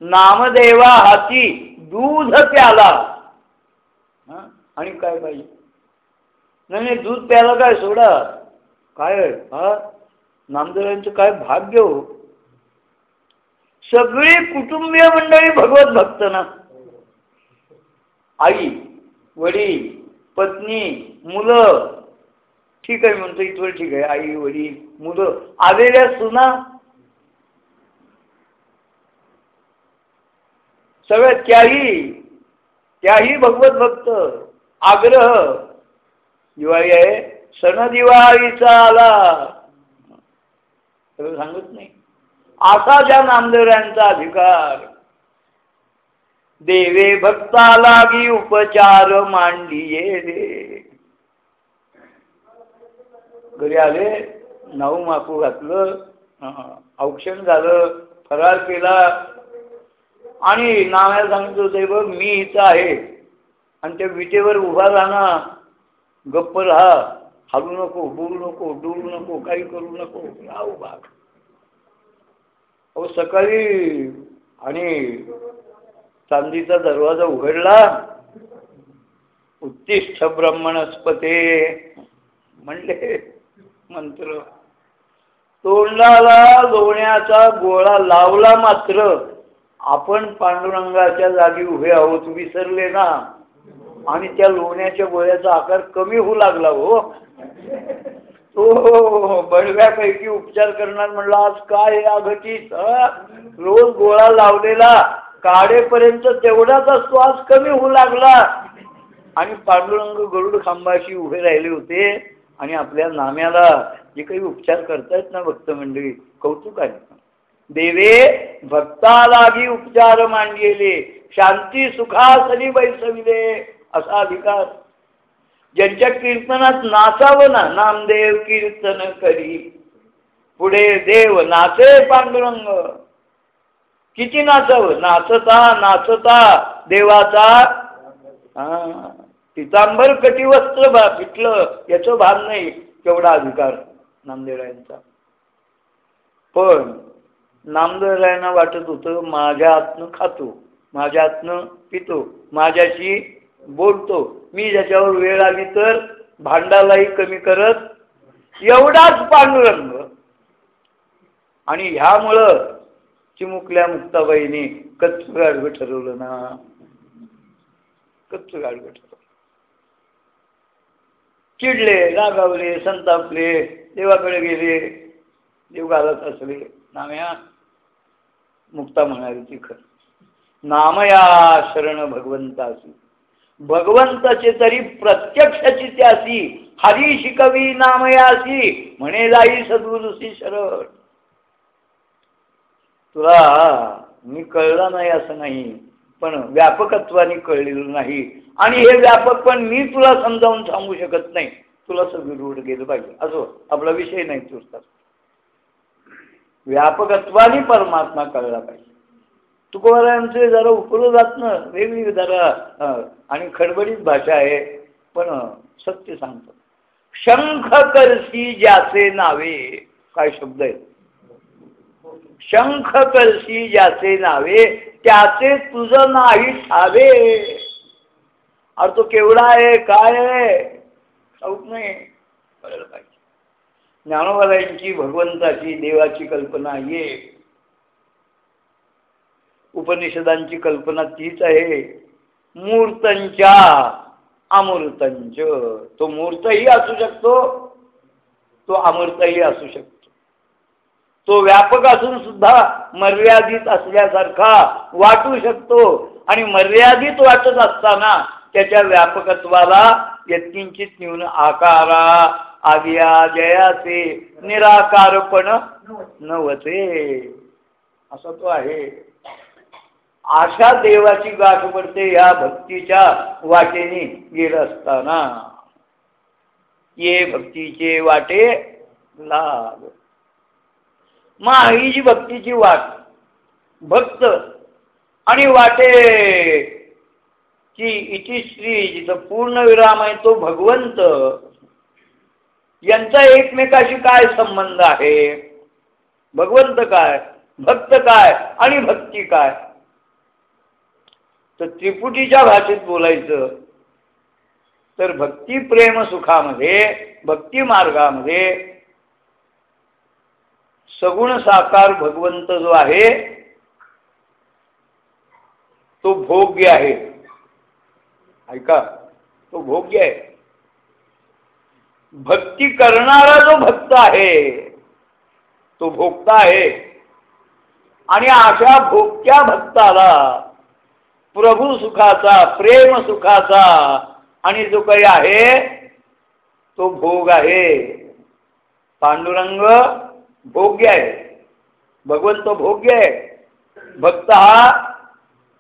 A: नामदेवा हाती दूध प्याला. आणि काय पाहिजे नाही नाही दूध प्याला काय सोडा? काय? हा? नामदेवांचं काय भाग्य हो? सगळी कुटुंबीय मंडळी भगवत भक्त ना. आई वडील पत्नी मुलं. ठीक आहे म्हणतो इथवर ठीक आहे आई वडील मुलं. आलेल्या सुना सगळ्या त्याही त्याही भगवत भक्त आग्रह दिवाळी आहे सण दिवाळीचा आला. सगळं सांगत नाही. असा ज्या नामदेवरांचा अधिकार. देवे भक्ताला उपचार मांडिये रे. घरी आले नाऊ माकू घातलं औक्षण झालं फरार केला. आणि नाव्या सांगितलं होते बघ मी इथं आहे. आणि त्या विटेवर उभा राहणार गप्प राहा. हलू नको बोलू नको डोलू नको काही करू नको. राहा उभा अहो सकाळी आणि चांदीचा दरवाजा उघडला. उत्तिष्ठ ब्रह्मणस्पते. म्हणले मंत्र. तोंडाला लोण्याचा गोळा लावला मात्र आपण पांडुरंगाच्या जागी उभे आहोत विसरले ना. आणि त्या लोण्याच्या गोळ्याचा आकार कमी होऊ लागला हो. तो बडव्यापैकी उपचार करणार म्हणला आज काय अघटित रोज गोळा लावलेला काढेपर्यंत तेवढाच श्वास कमी होऊ लागला. आणि पांडुरंग गरुड खांबाशी उभे राहिले होते. आणि आपल्या नाम्याला जे काही उपचार करतायत ना भक्त मंडळी कौतुक आहे. देवे भक्तालागी उपचार मांडलेले शांती सुखासनी बैसविले असा अधिकार. ज्यांच्या कीर्तनात नाचावं ना नामदेव कीर्तन करी. पुढे देव नाचे पांडुरंग. किती नाचावं? नाचता नाचता देवाचा पितांबर कटिवस्त्र बा पिटलं याचं भान नाही केवढा अधिकार नामदेवरायांचा. पण नामदेवरायांना वाटत होतं माझ्या हातनं खातो माझ्या हातनं पितो माझ्याशी बोलतो. मी ज्याच्यावर वेळ आली तर भांडालाही कमी करत एवढाच पांडुरंग. आणि ह्यामुळं चिमुकल्या मुक्ताबाईने कच्च गाडगं ठरवलं ना. कच्च गाडगं ठरवलं. चिडले रागावले संतापले देवाकडे गेले देव घालत असले. नाम्या मुक्ता म्हणाली ती खरं. नामया शरण भगवंतासी. भगवंताचे तरी प्रत्यक्षाची त्यासी हरी शिकवी नामयासी म्हणे जाई सद्गुरुसी शरण. तुला मी कळला नाही असं नाही. पण व्यापकत्वाने कळलेलं नाही. आणि हे व्यापक पण मी तुला समजावून सांगू शकत नाही. तुला सगळी रूढ गेलं पाहिजे. असो आपला विषय नाही तुरतात व्यापकत्वाने परमात्मा कळला पाहिजे. तुकोबारायांचे जरा उपरो जात ना वेगळी जरा आणि खडबडीत भाषा आहे पण सत्य सांगतो. शंख करसी ज्याचे नावे काय शब्द आहेत? शंख कलशी ज्याचे नावे त्याचे तुझं नाही ठावे. अरे तो केवढा आहे काय आहे? ठाऊक नाही. कळलं पाहिजे. ज्ञानोबालांची भगवंताची देवाची कल्पना ये. उपनिषदांची कल्पना तीच आहे. मूर्तांच्या अमूर्तंच. तो मूर्तही असू शकतो तो अमूर्तही असू शकतो. तो व्यापक असून सुद्धा मर्यादित असल्यासारखा वाटू शकतो. आणि मर्यादित वाटत असताना त्याच्या व्यापकत्वाला यत्किंचित न्यून आकारा आदिया जयाचे निराकारपण नवते असा तो आहे. आशा देवाची गाठ पडते या भक्तीच्या वाटेने गेलं असताना. ये भक्तीचे वाटे लाग मग ही जी भक्तीची वाट. भक्त आणि वाटे की इति श्री जिथं पूर्ण विराम आहे तो भगवंत. यांचा एकमेकाशी काय संबंध आहे? भगवंत काय? भक्त काय? आणि भक्ती काय? तर त्रिपुटीच्या भाषेत बोलायचं तर भक्ती प्रेम सुखामध्ये भक्ती मार्गामध्ये सगुण साकार भगवंत जो आहे तो भोग्य आहे. ऐका तो भोग्य आहे. भक्ती करणारा जो भक्त आहे तो भोगता आहे. आणि अशा भोगत्या भक्ताला प्रभू सुखाचा प्रेम सुखाचा आणि जो काही आहे तो भोग आहे. पांडुरंग भोग्य आहे. भगवंत भोग्य आहे. भक्त हा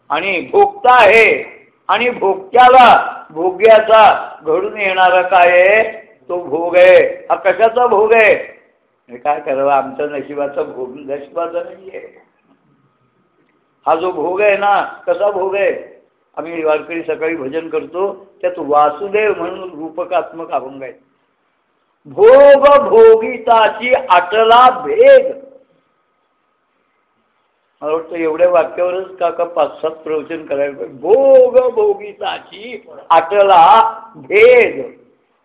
A: आणि भोगता आहे. आणि भोगत्याला भोग्याचा घडून येणारा काय आहे? तो भोग आहे. हा कशाचा भोग आहे? काय करावं? आमच्या नशिबाचा भोग नशिबाचा नाही आहे हा जो भोग आहे ना कसा भोग आहे? आम्ही वारकरी सकाळी भजन करतो. त्यात वासुदेव म्हणून रूपकात्मक अभंग आहे भोग भोगिताची आटला भेद. मला वाटतं एवढ्या वाक्यावरच काका पाच सात प्रवचन करायला भोग भोगिताची आटला भेद.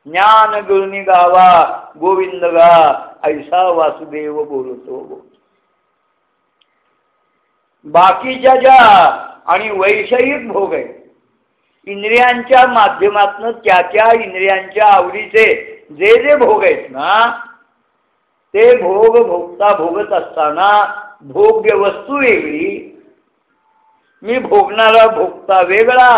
A: ज्ञान गुरुनी गावा गोविंद गा ऐसा वासुदेव बोलतो. बाकीच्या ज्या आणि वैषयिक भोग आहे इंद्रियांच्या माध्यमातून त्या त्या इंद्रियांच्या आवडीचे जे जे भोग आहेत ना ते भोग भोगता भोगत असताना भोग्य वस्तू वेगळी मी भोगणारा भोगता वेगळा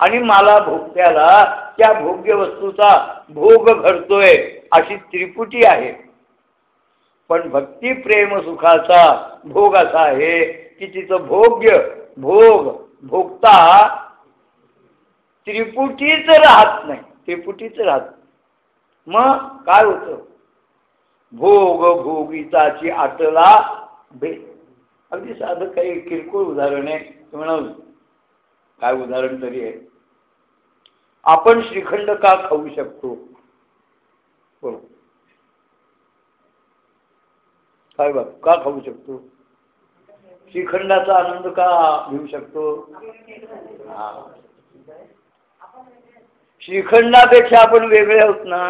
A: आणि मला भोगत्याला त्या भोग्य वस्तूचा भोग घडतोय अशी त्रिपुटी आहे. पण भक्ती प्रेम सुखाचा भोग असा आहे की तिचं भोग्य भोग भोगता त्रिपुटीच राहत नाही. त्रिपुटीच राहत मग काय होतं? भोग भोगीताची आटला भेट अगदी साधं काही किरकोळ उदाहरण आहे म्हणाल काय उदाहरण तरी आहे. आपण श्रीखंड का खाऊ शकतो? काय बाब का खाऊ शकतो? श्रीखंडाचा आनंद का घेऊ शकतो? श्रीखंडापेक्षा आपण वेगळे आहोत ना?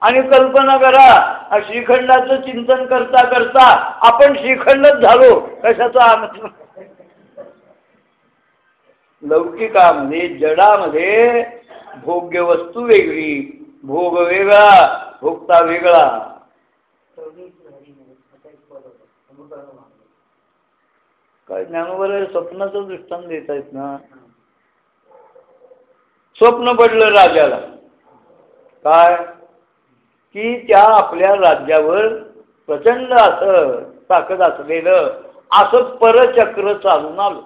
A: आणि कल्पना करा श्रीखंडाचं चिंतन करता करता आपण श्रीखंडच झालो. कशाचा आनंद? लौकिकामध्ये जडामध्ये भोग्य वस्तू वेगळी. भोग वेगळा भोगता वेगळा. काय ज्ञानोबर स्वप्नाचं दृष्टांत देत आहेत ना? स्वप्न पडलं राजाला. काय? की त्या आपल्या राज्यावर प्रचंड असं ताकद असलेलं असं परचक्र चालून आलं.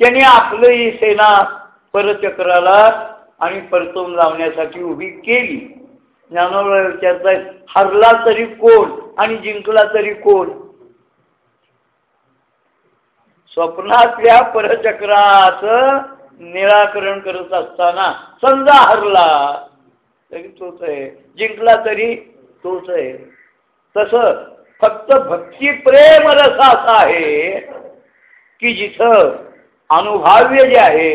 A: त्याने आपलं ही सेना परचक्राला आणि परतून लावण्यासाठी उभी केली. ज्ञानावर विचारताय हरला तरी कोण आणि जिंकला तरी कोण? स्वप्नातल्या परचक्राचं निराकरण करत असताना समजा हरला तरी तोच आहे. जिंकला तरी तोच आहे. तस फक्त भक्तिप्रेम रस असा आहे की जिथं अनुभाव्य जे आहे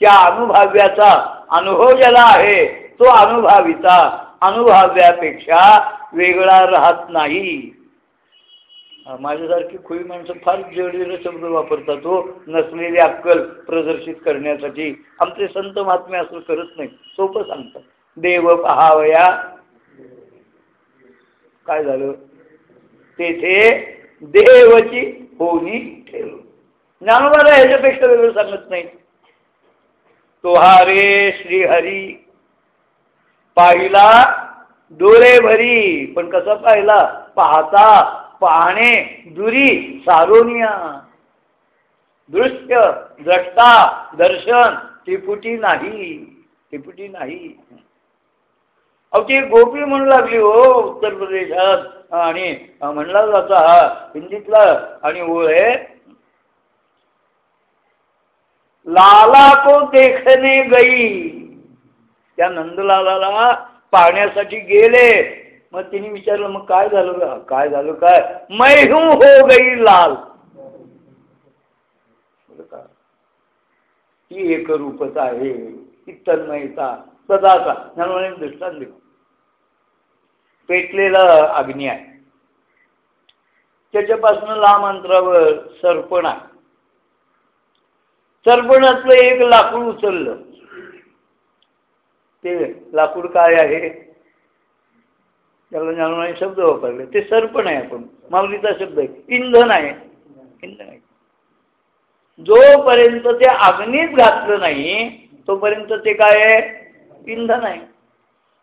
A: त्या अनुभाव्याचा अनुभव ज्याला आहे तो अनुभावीचा अनुभव्यापेक्षा वेगळा राहत नाही. माझ्यासारखी खुई माणसं फार जडलेले शब्द वापरतात हो नसलेली अक्कल प्रदर्शित करण्यासाठी. आमचे संत महात्मे असं करत नाही सोपं सांगतात. देव पहावया. काय झालं? तेथे देवची होनी ठेव. ज्ञानोबाला ह्याच्यापेक्षा वेगळं सांगत नाही तो हा रे श्रीहरी. पाहिला डोळे भरी पण कसा पाहिला? पाहता पाहणे दुरी सारोनिया दृश्य द्रष्टा दर्शन त्रिपुटी नाही त्रिपुटी नाही. अहो ती गोपी म्हणू लागली हो उत्तर प्रदेशात. आणि म्हणला जाता हिंदीतला आणि ओळ आहे लाला को देखने गई. त्या नंदलाला पाहण्यासाठी गेले. मग तिने विचारलं मग काय झालं काय झालं काय? मैहू हो गई लाल. ती एक रूपच आहे ती तन्मयता सदाचा. म्हणून दृष्टांत देऊ पेटलेला अग्नी आहे. त्याच्यापासून लांब अंतरावर सरपण आहे. सरपणातलं एक लाकूड उचललं. ते लाकूड काय आहे? त्याला ज्ञानवाणी शब्द वापरले. ते सरपण आहे आपण. माऊलीचा शब्द आहे. इंधन आहे. इंधन आहे. जोपर्यंत ते अग्नीत घातलं नाही तोपर्यंत ते काय आहे? इंधन आहे.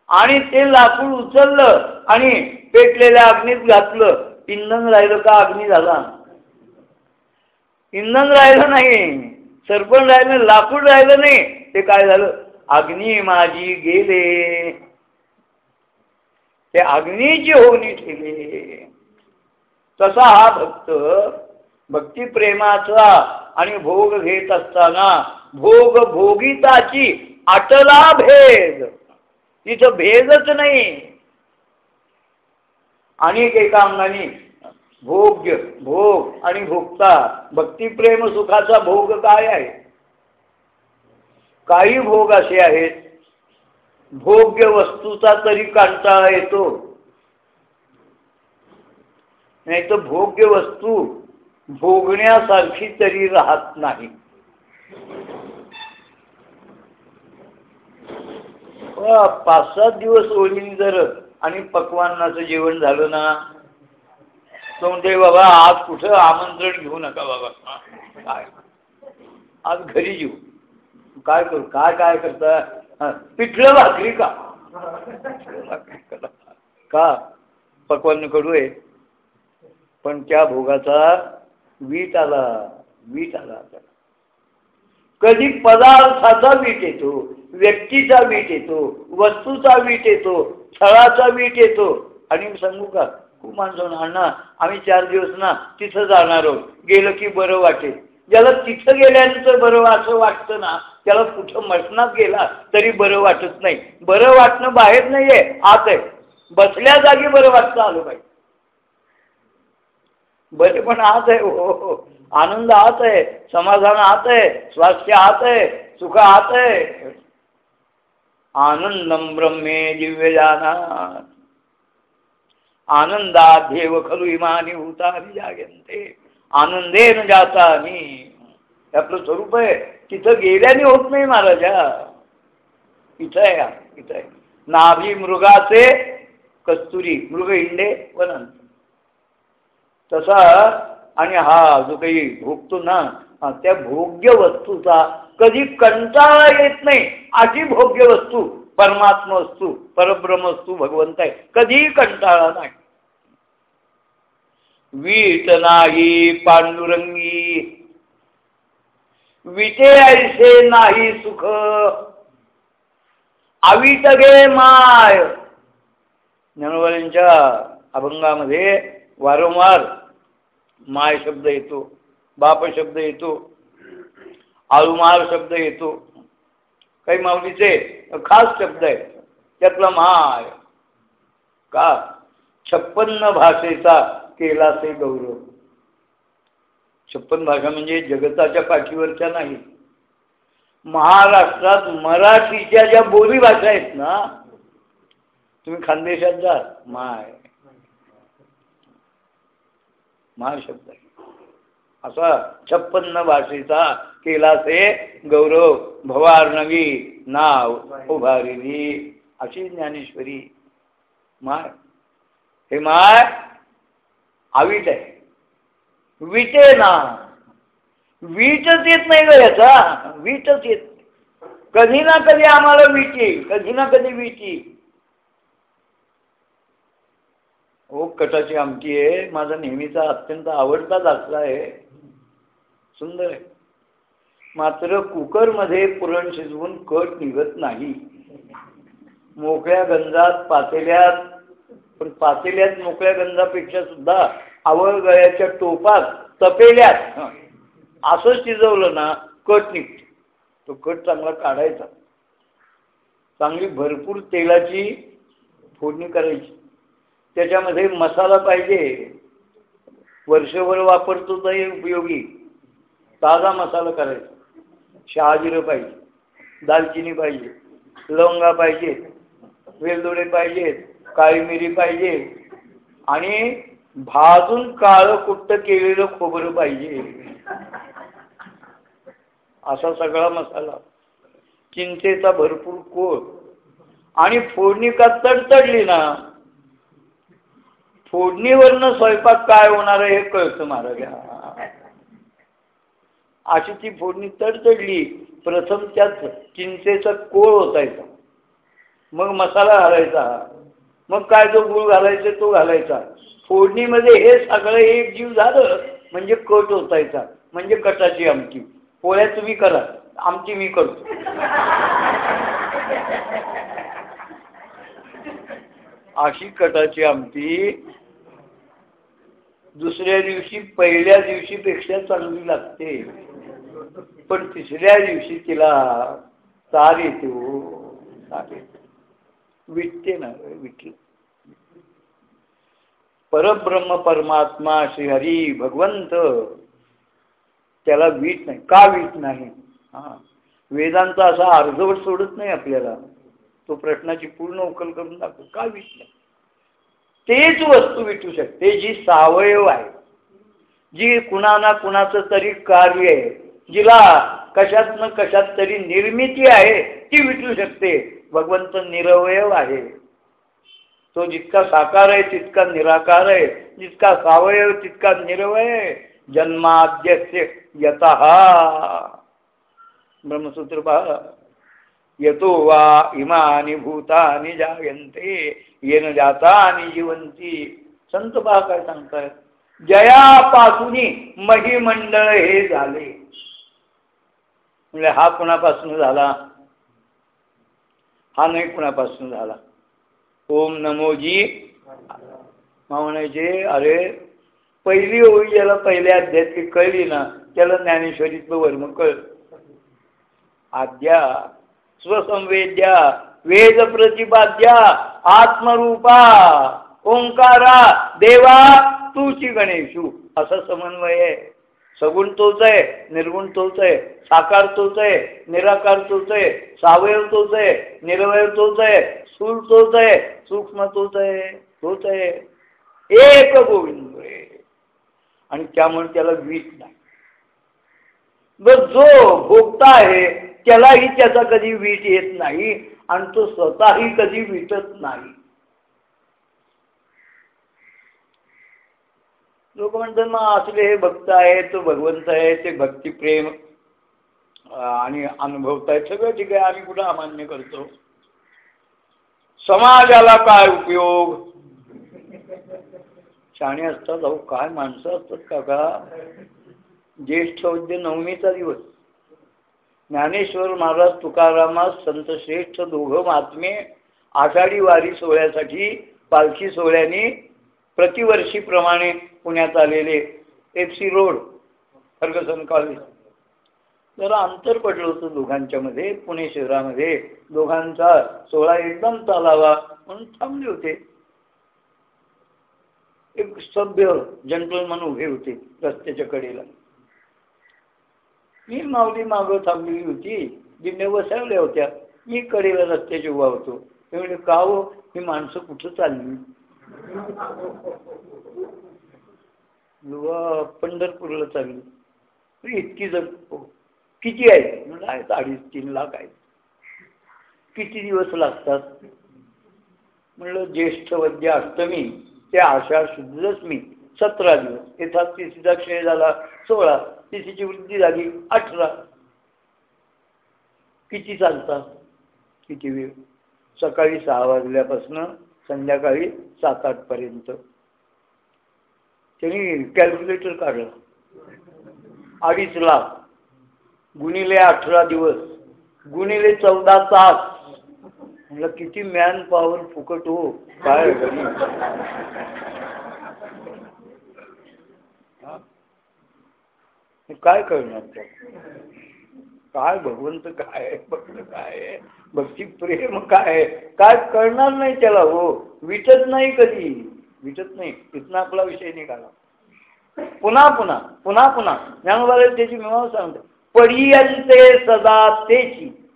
A: आणि ते लाकूड उचललं आणि पेटलेल्या अग्नीत घातलं इंधन राहिलं का? अग्नी झाला. इंधन राहिलं नाही. सरपण राहिलं लाकूड राहिलं नाही. ते काय झालं? अग्नी माझी गेले. ते अग्नीची होऊन ठेवले. तसा हा भक्त भक्तिप्रेमाचा आणि भोग घेत असताना भोग भोगिताची अटला भेद. तिथं भेदच नाही. अनेक एका अंगाने भोग्य भोग आणि भोगता भक्तिप्रेम सुखाचा भोग काय आहे? काही भोग असे आहेत भोग्य वस्तूचा तरी कंटाळा येतो. नाही तर भोग्य वस्तू भोगण्यासारखी तरी राहत नाही. पाच सात दिवस ओळीने जर आणि पकवानाचं जेवण झालं ना तो म्हणते बाबा आज कुठं आमंत्रण घेऊ नका बाबा. काय? आज घरी येऊ. काय करू? काय काय करता? पिठलं भाकरी का? का? पकवान कडू आहे पण त्या भोगाचा वीट आला वीट आला कधी पदार्थाचा वीट येतो व्यक्तीचा वीट येतो वस्तूचा वीट येतो स्थळाचा वीट येतो. आणि सांगू का? खूप माणसं अण्णा आम्ही चार दिवस ना तिथं जाणार आहोत. गेलं की बरं वाटेल. ज्याला तिथं गेल्यानंतर बरं असं वाटतं ना त्याला कुठं मसनात गेला तरी बरं वाटत नाही. बरं वाटणं बाहेर नाहीये आत आहे. बसल्या जागी बरं वाटतं आलं पाहिजे. बरे पण आत आहे हो, हो आनंद आत आहे समाधान आत आहे स्वास्थ्य आत आहे सुख आत आहे. आनंदम ब्रह्मे दिव्य जाना आनंदात देव खलू इमानी भूतानी जागंते आनंदेन जाता मी आपलं स्वरूप आहे. तिथं गेल्याने होत नाही महाराजा इथं आहे इथं आहे. नाभी मृगाचे कस्तुरी मृग इंडे वनंत. तसा आणि हा जो काही भोगतो ना त्या भोग्य वस्तूचा कधी कंटाळा येत नाही. अशी भोग्य वस्तू परमात्मा वस्तू परब्रह्म वस्तू भगवंत आहे. कधीही कंटाळा नाही. वीट नाही पांडुरंगी विटे ऐसे नाही सुख. आवीत गे माय. ज्ञानवाल्यांच्या अभंगामध्ये वारंवार माय शब्द येतो बाप शब्द येतो आळुमार शब्द येतो. काही माऊलीचे खास शब्द आहे त्यातला माय. का? छप्पन्न भाषेचा केलासे गौरव. छप्पन भाषा म्हणजे जगताच्या पाठीवरच्या नाही. महाराष्ट्रात मराठीच्या ज्या बोली भाषा आहेत ना तुम्ही खानदेशात जा. माय. महा शब्द आहे. असा छप्पन्न भाषेचा केला ते गौरव भवारनवी नाव उभारिणी अशी ज्ञानेश्वरी. माय. हे माय आवीट आहे. विटे ना. वीटच येत नाही ग याचा. वीटच येत कधी ना कधी आम्हाला विटी कधी ना कधी विटी हो कटाची आमटी आहे. माझा नेहमीचा अत्यंत आवडता दाखला आहे. सुंदर आहे. मात्र कुकरमध्ये पुरण शिजवून कट निघत नाही. मोकळ्या गंजात पातेल्यात पण पातेल्यात मोकळ्या गंजापेक्षा सुद्धा आवळ गळ्याच्या टोपात तपेल्यात. असं शिजवलं ना कट निघते. तो कट चांगला काढायचा. चांगली भरपूर तेलाची फोडणी करायची. त्याच्यामध्ये मसाला पाहिजे. वर्षभर वापरतो तर उपयोगी. ताजा मसाला करायचा. शहाजिरं पाहिजे. दालचिनी पाहिजे. लवंगा पाहिजे. वेलदोडे पाहिजेत. काळी मिरी पाहिजे. आणि भाजून काळ कुट्ट केलेलं खोबरं पाहिजे. असा सगळा मसाला. चिंचेचा भरपूर कोळ आणि फोडणी का तडतडली ना? फोडणीवरनं स्वयंपाक काय होणार आहे हे कळतं महाराजा. अशी ती फोडणी तडतडली. प्रथम त्यात चिंचेचा कोळ होतायचा मग मसाला घालायचा. मग काय जो गुळ घालायचा तो घालायचा. फोडणीमध्ये हे सगळं एक जीव झालं म्हणजे कट होतायचा म्हणजे कटाची आमची पोळ्या तुम्ही करा. आमची मी करतो. अशी कटाची आमटी दुसऱ्या दिवशी पहिल्या दिवशीपेक्षा चांगली लागते. पण तिसऱ्या दिवशी तिला चार येतो. येते. विटते ना विटली. परब्रह्म परमात्मा श्री हरी भगवंत. त्याला वीट नाही. का वीट नाही? हा. वेदांचा असा अर्धवट सोडत नाही आपल्याला. तो प्रश्नाची पूर्ण उकल करून दाखव का वीट नाही? तेच वस्तू विटू शकते. जी सावयव आहे जी कुणाना कुणाचं तरी कार्य आहे जिला कशात न कशात तरी निर्मिती आहे ती विटू शकते. भगवंत निरवयव आहे. तो जितका साकार आहे तितका निराकार आहे जितका सावयव तितका निरवय जन्माद्यस्य यत. ब्रह्मसूत्र पहा. येतो वा इमानी भूतानी जायंते येन जाता आणि जिवंती संत पहा काय सांगतायत? जयापासून महिमंडळ हे झाले. म्हणजे हा कुणापासून झाला? हा नाही कुणापासून झाला. ओम नमोजी म्हणायचे अरे पहिली ओळी ज्याला पहिल्या अध्यात्मिक कळली ना त्याला ज्ञानेश्वरीच वर्म कळ आद्या स्वसंवेद्या वेद प्रतिपाद्या आत्मरूपा ओंकारा देवा तुची गणेशू. असा समन्वय आहे. सगुण तोच आहे निर्गुण तोच आहे साकार तोच आहे निराकार तोच आहे सावयव तोच आहे निरवयव तोच आहे सूर तोच आहे सूक्ष्म तोच आहे तोच आहे एक गोविंद आणि त्यामुळे त्याला वीट नाही. बर जो भोगता आहे त्यालाही त्याचा कधी वीट येत नाही आणि तो स्वतःही कधी विटत नाही. लोक म्हणतात मग असले हे भक्त आहे तो भगवंत आहे ते भक्तिप्रेम आणि अनुभवत सगळं ठीक आहे आम्ही कुठं अमान्य करतो. समाजाला काय उपयोग? शाणे असतात अहो काय माणसं असतात काका? ज्येष्ठ वैद्य नवमीचा दिवस. ज्ञानेश्वर महाराज तुकारामास संत श्रेष्ठ दोघं महात्मे आषाढी वारी सोहळ्यासाठी पालखी सोहळ्याने प्रतिवर्षीप्रमाणे पुण्यात आलेले. F C road Fergusson college जरा अंतर पडलं होतं दोघांच्या मध्ये पुणे शहरामध्ये दोघांचा सोहळा एकदम चालावा म्हणून थांबले होते. एक सभ्य जंटलमन उभे होते रस्त्याच्या कडेला. मी माऊली मागं थांबलेली होती. दिंड्या बसवल्या होत्या. मी कडेला रस्त्याचे उभा होतो. ते म्हणजे का हो? ही माणसं कुठं चालली? पंढरपूरला चालली. इतकी जण किती आहेत? म्हणजे आहेत अडीच तीन लाख आहेत. किती दिवस लागतात? म्हणलं ज्येष्ठ वैद्य अष्टमी ते आषाढ शुद्ध दशमी सतरा दिवस. येतात तिसरीचा क्षय झाला सोळा. तिसरीची वृद्धी झाली अठरा. किती चालतात? किती वेळ? सकाळी सहा वाजल्यापासून संध्याकाळी सात आठ पर्यंत. त्यांनी कॅल्क्युलेटर काढलं. अडीच लाख. गुणिले अठरा दिवस गुणिले चौदा तास. म्हटलं किती मॅन पॉवर फुकट हो. काय काय करणार काय भगवंत काय भक्त काय भक्ती प्रेम काय काय करणार नाही त्याला हो. विटत नाही कधी. विटत नाही. तिथनं आपला विषय निघाला. पुन्हा पुन्हा पुन्हा पुन्हा. ज्ञानोबा त्याची मिळव सांगतो परियंते सदा तेची.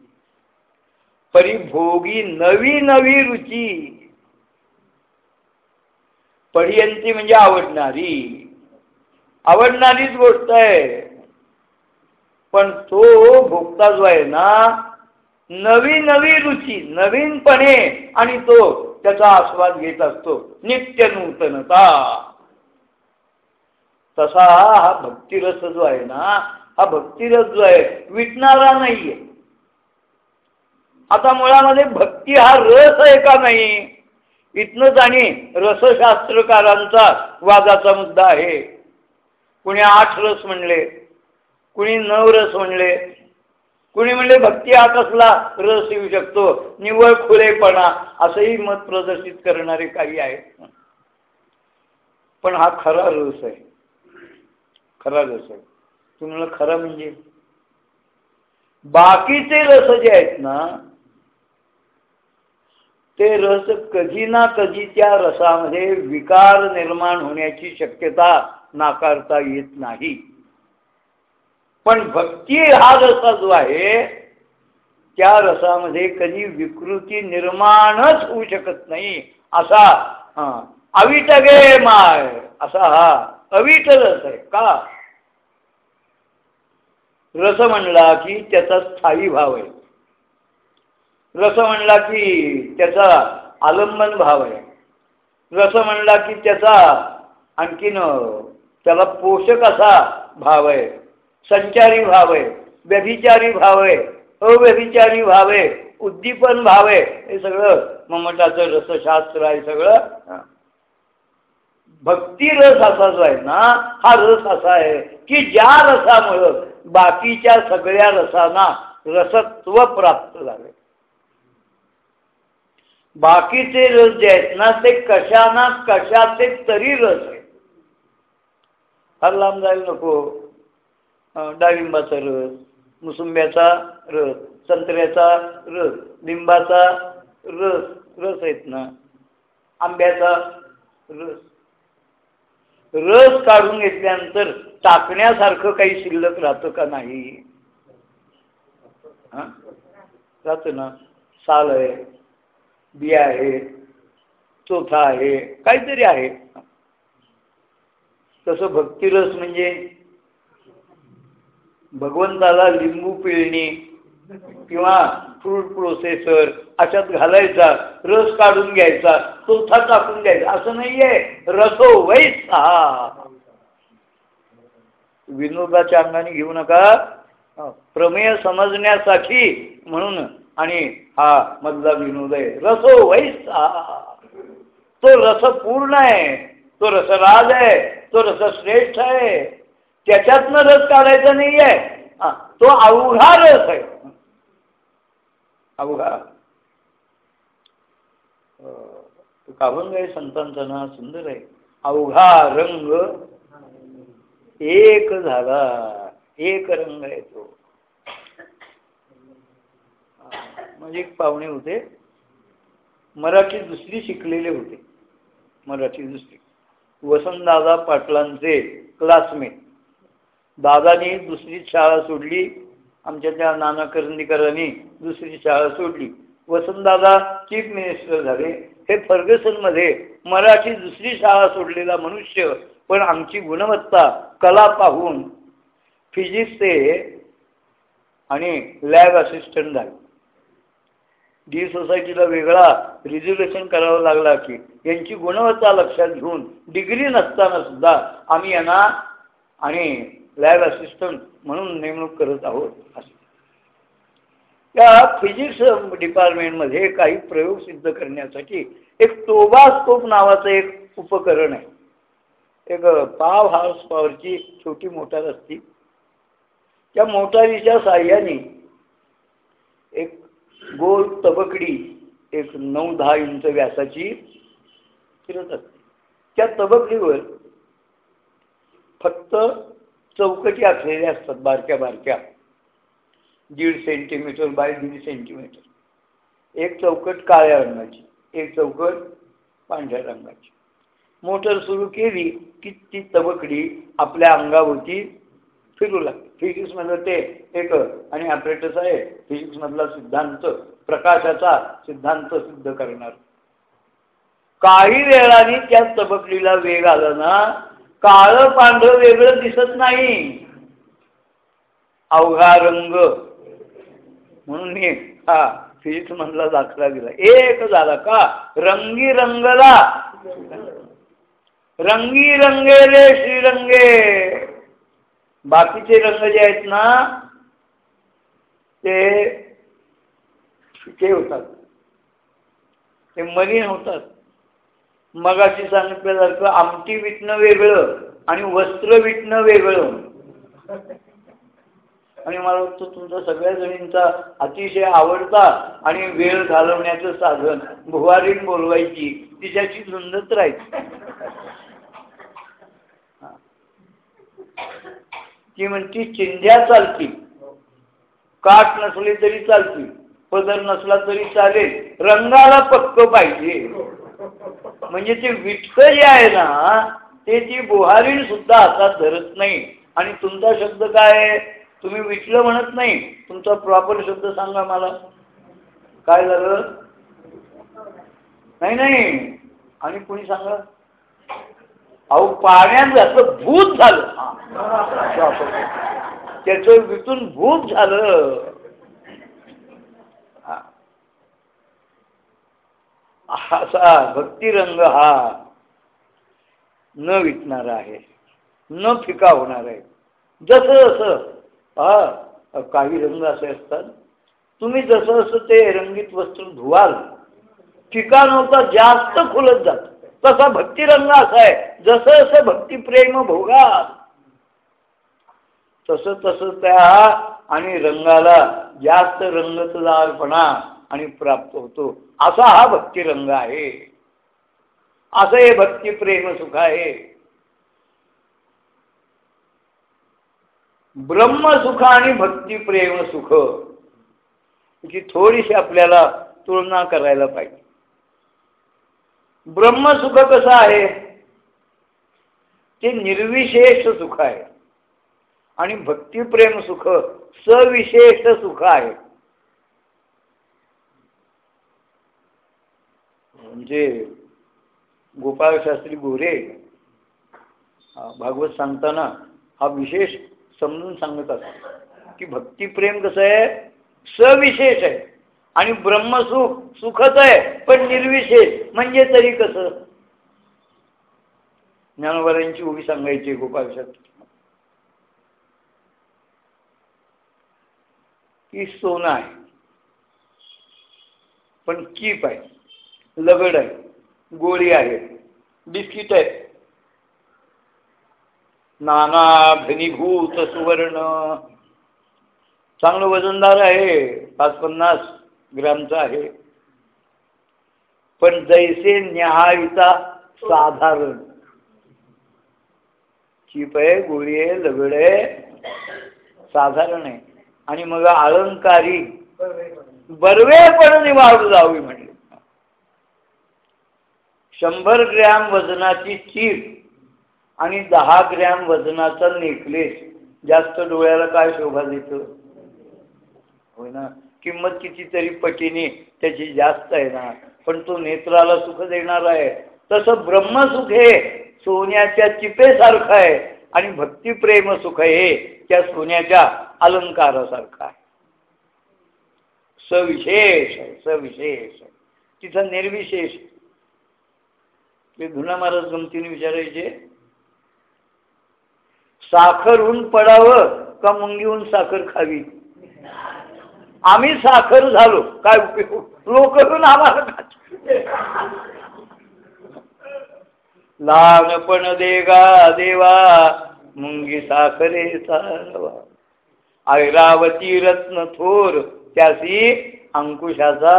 A: परिभोगी नवी नवी रुची. परियंती म्हणजे आवडणारी. आवडणारीच गोष्ट आहे. पण तो भोगता जो आहे ना नवी नवी रुची नवीनपणे आणि तो त्याचा आस्वाद घेत असतो. नित्य नूतनता. तसा हा भक्तिरस जो आहे ना हा भक्तिरस जो आहे विटणारा नाहीये. आता मुळामध्ये भक्ती हा रस आहे का नाही? इथनच आणि रसशास्त्रकारांचा वादाचा मुद्दा आहे. कुणी आठ रस म्हणले कुणी नऊ रस म्हणले कुणी म्हणले भक्ती हा कसला रस येऊ शकतो? निव्वळ खुलेपणा असंही मत प्रदर्शित करणारे काही आहेत. पण हा खरा रस आहे. खरा रस आहे. तुम्हाला खरं म्हणजे? बाकीचे रस जे आहेत ना ते रस कधी ना कधी त्या रसामध्ये विकार निर्माण होण्याची शक्यता नाकारता येत नाही. पण भक्ती हा रसा जो आहे त्या रसामध्ये कधी विकृती निर्माणच होऊ शकत नाही. असा हा अविट गे माय असा हा अविट रस आहे का? रस म्हणला की त्याचा स्थायी भाव आहे. रस म्हणला की त्याचा आलंबन भाव आहे. रस म्हणला की त्याचा आणखीन त्याला पोषक असा भाव आहे. संचारी भाव आहे. व्यभिचारी भाव आहे. अव्यभिचारी भाव आहे. उद्दीपन भाव आहे. हे सगळं ममटाचं रसशास्त्र आहे सगळं. भक्ती रस असा जो आहे ना हा रस असा आहे की ज्या रसामुळं बाकीच्या सगळ्या रसांना रसत्व प्राप्त झाले. बाकीचे रस जे आहेत ना ते कशाना कशाचे तरी रस आहेत. फार लांब जायला नको. डाळिंबाचा रस मुसुंब्याचा रस संत्र्याचा रस लिंबाचा रस रस आहेत ना आंब्याचा रस. रस काढून घेतल्यानंतर टाकण्यासारखं काही शिल्लक राहतं का नाही? राहतं ना. साल आहे बिया आहे चोथा आहे काहीतरी आहे. तसं भक्तिरस म्हणजे भगवंताला लिंबू पिळणी किंवा फ्रूट प्रोसेसर अशात घालायचा रस काढून घ्यायचा चौथा टाकून घ्यायचा असं नाहीये. रसो वैसा विनोदाच्या अंगाने घेऊ नका. प्रमेय समजण्यासाठी म्हणून आणि हा मधला विनोद आहे. रसो वैसा तो रस पूर्ण आहे तो रसराज आहे तो रस श्रेष्ठ आहे. त्याच्यातनं रस काढायचा नाहीये. तो अवघा रस आहे. अवघा. काभंग आहे संतांचा ना सुंदर आहे. अवघा रंग एक झाला एक रंग आहे तो. म्हणजे एक पाहुणे होते. मराठी दुसरी शिकलेले होते. मराठी दुसरी. वसंतदादा पाटलांचे क्लासमेट दादानी दुसरी शाळा सोडली. आमच्या त्या नाना करंदीकरांनी दुसरी शाळा सोडली. वसंतदादा चीफ मिनिस्टर झाले. हे फर्ग्युसनमध्ये मराठी दुसरी शाळा सोडलेला मनुष्य पण आमची गुणवत्ता कला पाहून फिजिक्सचे आणि लॅब असिस्टंट झाले. डी सोसायटीला वेगळा रिझर्वेशन करावा लागला की यांची गुणवत्ता लक्षात घेऊन डिग्री नसताना सुद्धा आम्ही यांना आणि लॅब असिस्टंट म्हणून नेमणूक करत आहोत असं. त्या फिजिक्स डिपार्टमेंटमध्ये काही प्रयोग सिद्ध करण्यासाठी एक टोबास्कोप नावाचं एक उपकरण आहे. एक पाव हाऊस पॉवरची छोटी मोटार असती. त्या मोटारीच्या साह्याने एक गोल तबकडी एक नऊ दहा इंच व्यासाची फिरत असते. त्या तबकडीवर फक्त चौकटी असलेल्या असतात बारक्या बारक्या. दीड सेंटीमीटर बाय दीड सेंटीमीटर एक चौकट काळ्या रंगाची एक चौकट पांढऱ्या रंगाची. मोटर सुरू केली की ती तबकडी आपल्या अंगावरती फिरू लागते. फिजिक्समधलं ते एक आणि ऑपरेटर्स आहे. फिजिक्समधला सिद्धांत प्रकाशाचा सिद्धांत सिद्ध करणार. काही वेळाने त्या तबकलीला वेग आला ना काळं पांढरं वेगळं दिसत नाही. अवघा रंग म्हणून मी हा फिजिक्स मधला दाखला दिला. एक झाला का? रंगी रंगला रंगी रंगे रे श्रीरंगे. बाकीचे रंग जे आहेत ना ते फिके होतात. ते मलिन होतात. मगाशी सांगितल्यासारखं आमटी विटणं वेगळं आणि वस्त्र विटणं वेगळं. आणि मला वाटतं तुमचा सगळ्या जणींचा अतिशय आवडता आणि वेळ घालवण्याचं साधन भुवारीन बोलवायची तिच्याशी झुंजत राहायची. ती म्हणती चिंध्या चालतील. काठ नसली तरी चालतील. पदर नसला तरी चालेल. रंगाला पक्क पाहिजे. म्हणजे ते विटक जे आहे ना ते ती बुहारीण सुद्धा हातात धरत नाही. आणि तुमचा शब्द काय तुम्ही विटलं म्हणत नाही. तुमचा प्रॉपर शब्द सांगा मला. काय झालं? नाही नाही. आणि कोणी सांगा? अहो पाण्यात जास्त भूत झालं. त्याचं विकून भूत झालं. असा भक्तिरंग हा न विकणारा आहे न फिका होणार आहे. जसं जसं हा काही रंग असे असतात. तुम्ही जसं जसं ते रंगीत वस्त्र धुवाल ठिकाण होता जास्त खुलत जात. तसा भक्तिरंग असा आहे. जसं जसं भक्तिप्रेम भोगाल तसं तसं त्या आणि रंगाला जास्त रंगतदारपणा आणि प्राप्त होतो. असा हा भक्तिरंग आहे. असं हे भक्ती प्रेम सुख आहे. ब्रह्मसुख आणि भक्ती प्रेम सुख याची थोडीशी आपल्याला तुलना करायला पाहिजे. ब्रह्मसुख कसं आहे? ते निर्विशेष सुख आहे. आणि भक्तिप्रेम सुख सविशेष सुख आहे. म्हणजे गोपाळशास्त्री गोरे भागवत सांगताना हा विशेष समजून सांगत असतो. की भक्तिप्रेम कसं आहे? सविशेष आहे. आणि ब्रह्मसुख सुखच आहे पण निर्विशेष. म्हणजे तरी कसं? ज्ञानोबारांची उभी सांगायची गोपाल की सोनं आहे. पण कीप आहे. लगड आहे. गोळी आहे. बिस्किट आहे नानाभिनीभूत सुवर्ण चांगलं वजनदार आहे पाच पन्नास ग्रामचं आहे. पण जैसे न्याहाळीचा साधारण. चीप आहे गोळी आहे लगड आहे साधारण आहे. आणि मग अलंकारी बरवेपण निवाळू जावी म्हणले. शंभर ग्रॅम वजनाची चीप आणि दहा ग्रॅम वजनाचा नेकलेस जास्त डोळ्याला काय शोभा देत? होय ना? किंमत कितीतरी पटीने त्याची जास्त आहे ना? पण तो नेत्राला सुख देणार आहे. तसं ब्रह्मसुख हे सोन्याच्या चिपेसारखं आहे. आणि भक्तिप्रेम सुख हे त्या सोन्याच्या अलंकारासारखं आहे. सविशेष आहे सविशेष आहे. तिथं निर्विशेष. ते धुना महाराज गमतीने विचारायचे. साखर ऊन पडावं का मुंगीहून साखर खावी? आम्ही साखर झालो. काय उपयोग? लोक आम्हाला लहानपण देगा देवा मुंगी साखरे सारवा. ऐरावती रत्न थोर त्यासी अंकुशाचा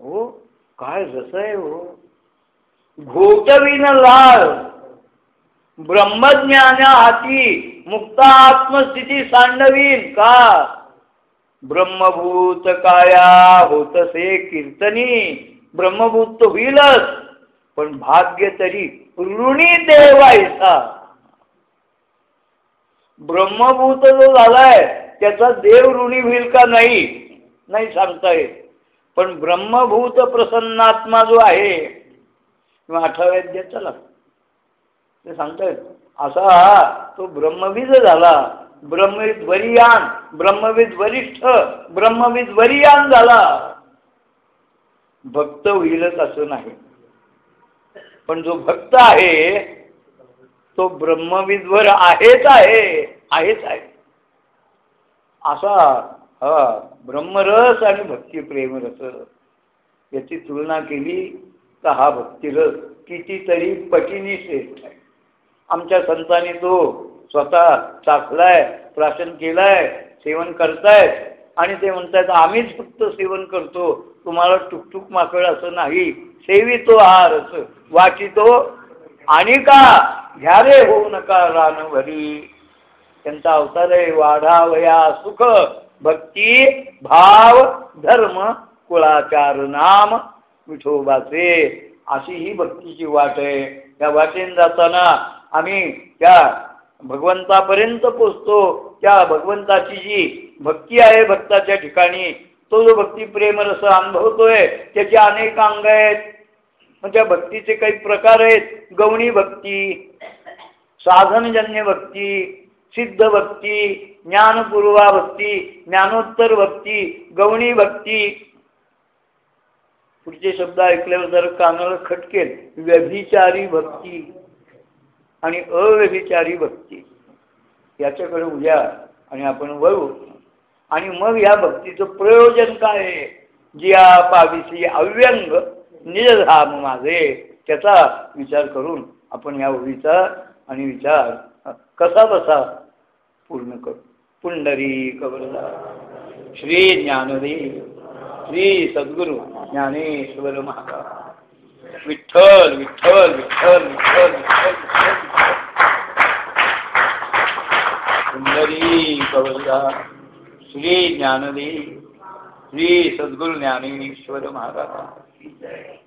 A: हो काय जसं आहे हो. घोटवीन लाल ब्रह्मज्ञाना हाती मुक्ता आत्मस्थिती सांडवीन का? ब्रह्मभूत काया होतसे कीर्तनी ब्रह्मभूत होईलच पण भाग्य तरी ऋणी देवायचा. ब्रह्मभूत जो झालाय त्याचा देव ऋणी होईल का नाही नाही सांगता येत. पण ब्रह्मभूत प्रसन्नात्मा जो आहे किंवा अठराव्या अध्याय ते सांगतायत असा तो ब्रह्मविद झाला. ब्रह्मविद वरियान ब्रह्मविद वरिष्ठ ब्रह्मविद वरियान झाला. भक्त होईलच असं नाही. पण जो भक्त आहे तो ब्रह्मविदवर आहेच आहे आहेच आहे. असा हा ब्रह्मरस आणि भक्ती प्रेमरस याची तुलना केली तर हा भक्तिरस कितीतरी पटीने श्रेष्ठ आहे. आमच्या संतांनी तो स्वतः चाखलाय प्राशन केलाय सेवन करतायत. आणि ते म्हणतायत आम्हीच फक्त सेवन करतो. तुम्हाला टुकटुक माकड असं नाही. सेवितो आहार असं वाचितो आणि का? घ्यावे होऊ नका रान भरी त्यांचा अवतार आहे वाढावया सुख भक्ती भाव धर्म कुळाचार नाम विठोबाचे अशी ही भक्तीची वाट आहे. या वाटेन जाताना आम्ही त्या भगवंतापर्यंत पोचतो. त्या भगवंताची जी भक्ती आहे भक्ताच्या ठिकाणी तो जो भक्ती प्रेम रस अनुभवतोय त्याचे अनेक अंग आहेत. मग त्या भक्तीचे काही प्रकार आहेत. गवणी भक्ती साधनजन्य भक्ती सिद्ध भक्ती ज्ञानपूर्वा भक्ती ज्ञानोत्तर भक्ती गवणी भक्ती. पुढचे शब्द ऐकल्यावर जर कानाला खटकेल. व्यभिचारी भक्ती. आणि अव्यभिचारी भक्ती. याच्याकडे उद्या आणि आपण वळू. आणि मग या भक्तीचं प्रयोजन काय आहे? जिया पाविसी अव्यंग निजधाम माझे त्याचा विचार करून आपण या ओळीचा आणि विचार कसा बसा? पूर्ण करू. पुंडरी कबरदा श्री ज्ञानदेव. श्री सद्गुरू ज्ञानेश्वर महाराज. विठ्ठल विठ्ठल विठ्ठल विठ्ठल विठ्ठल सुंदरी कवलदा श्री ज्ञानदेव श्री सद्गुरु ज्ञानेश्वर महाराज.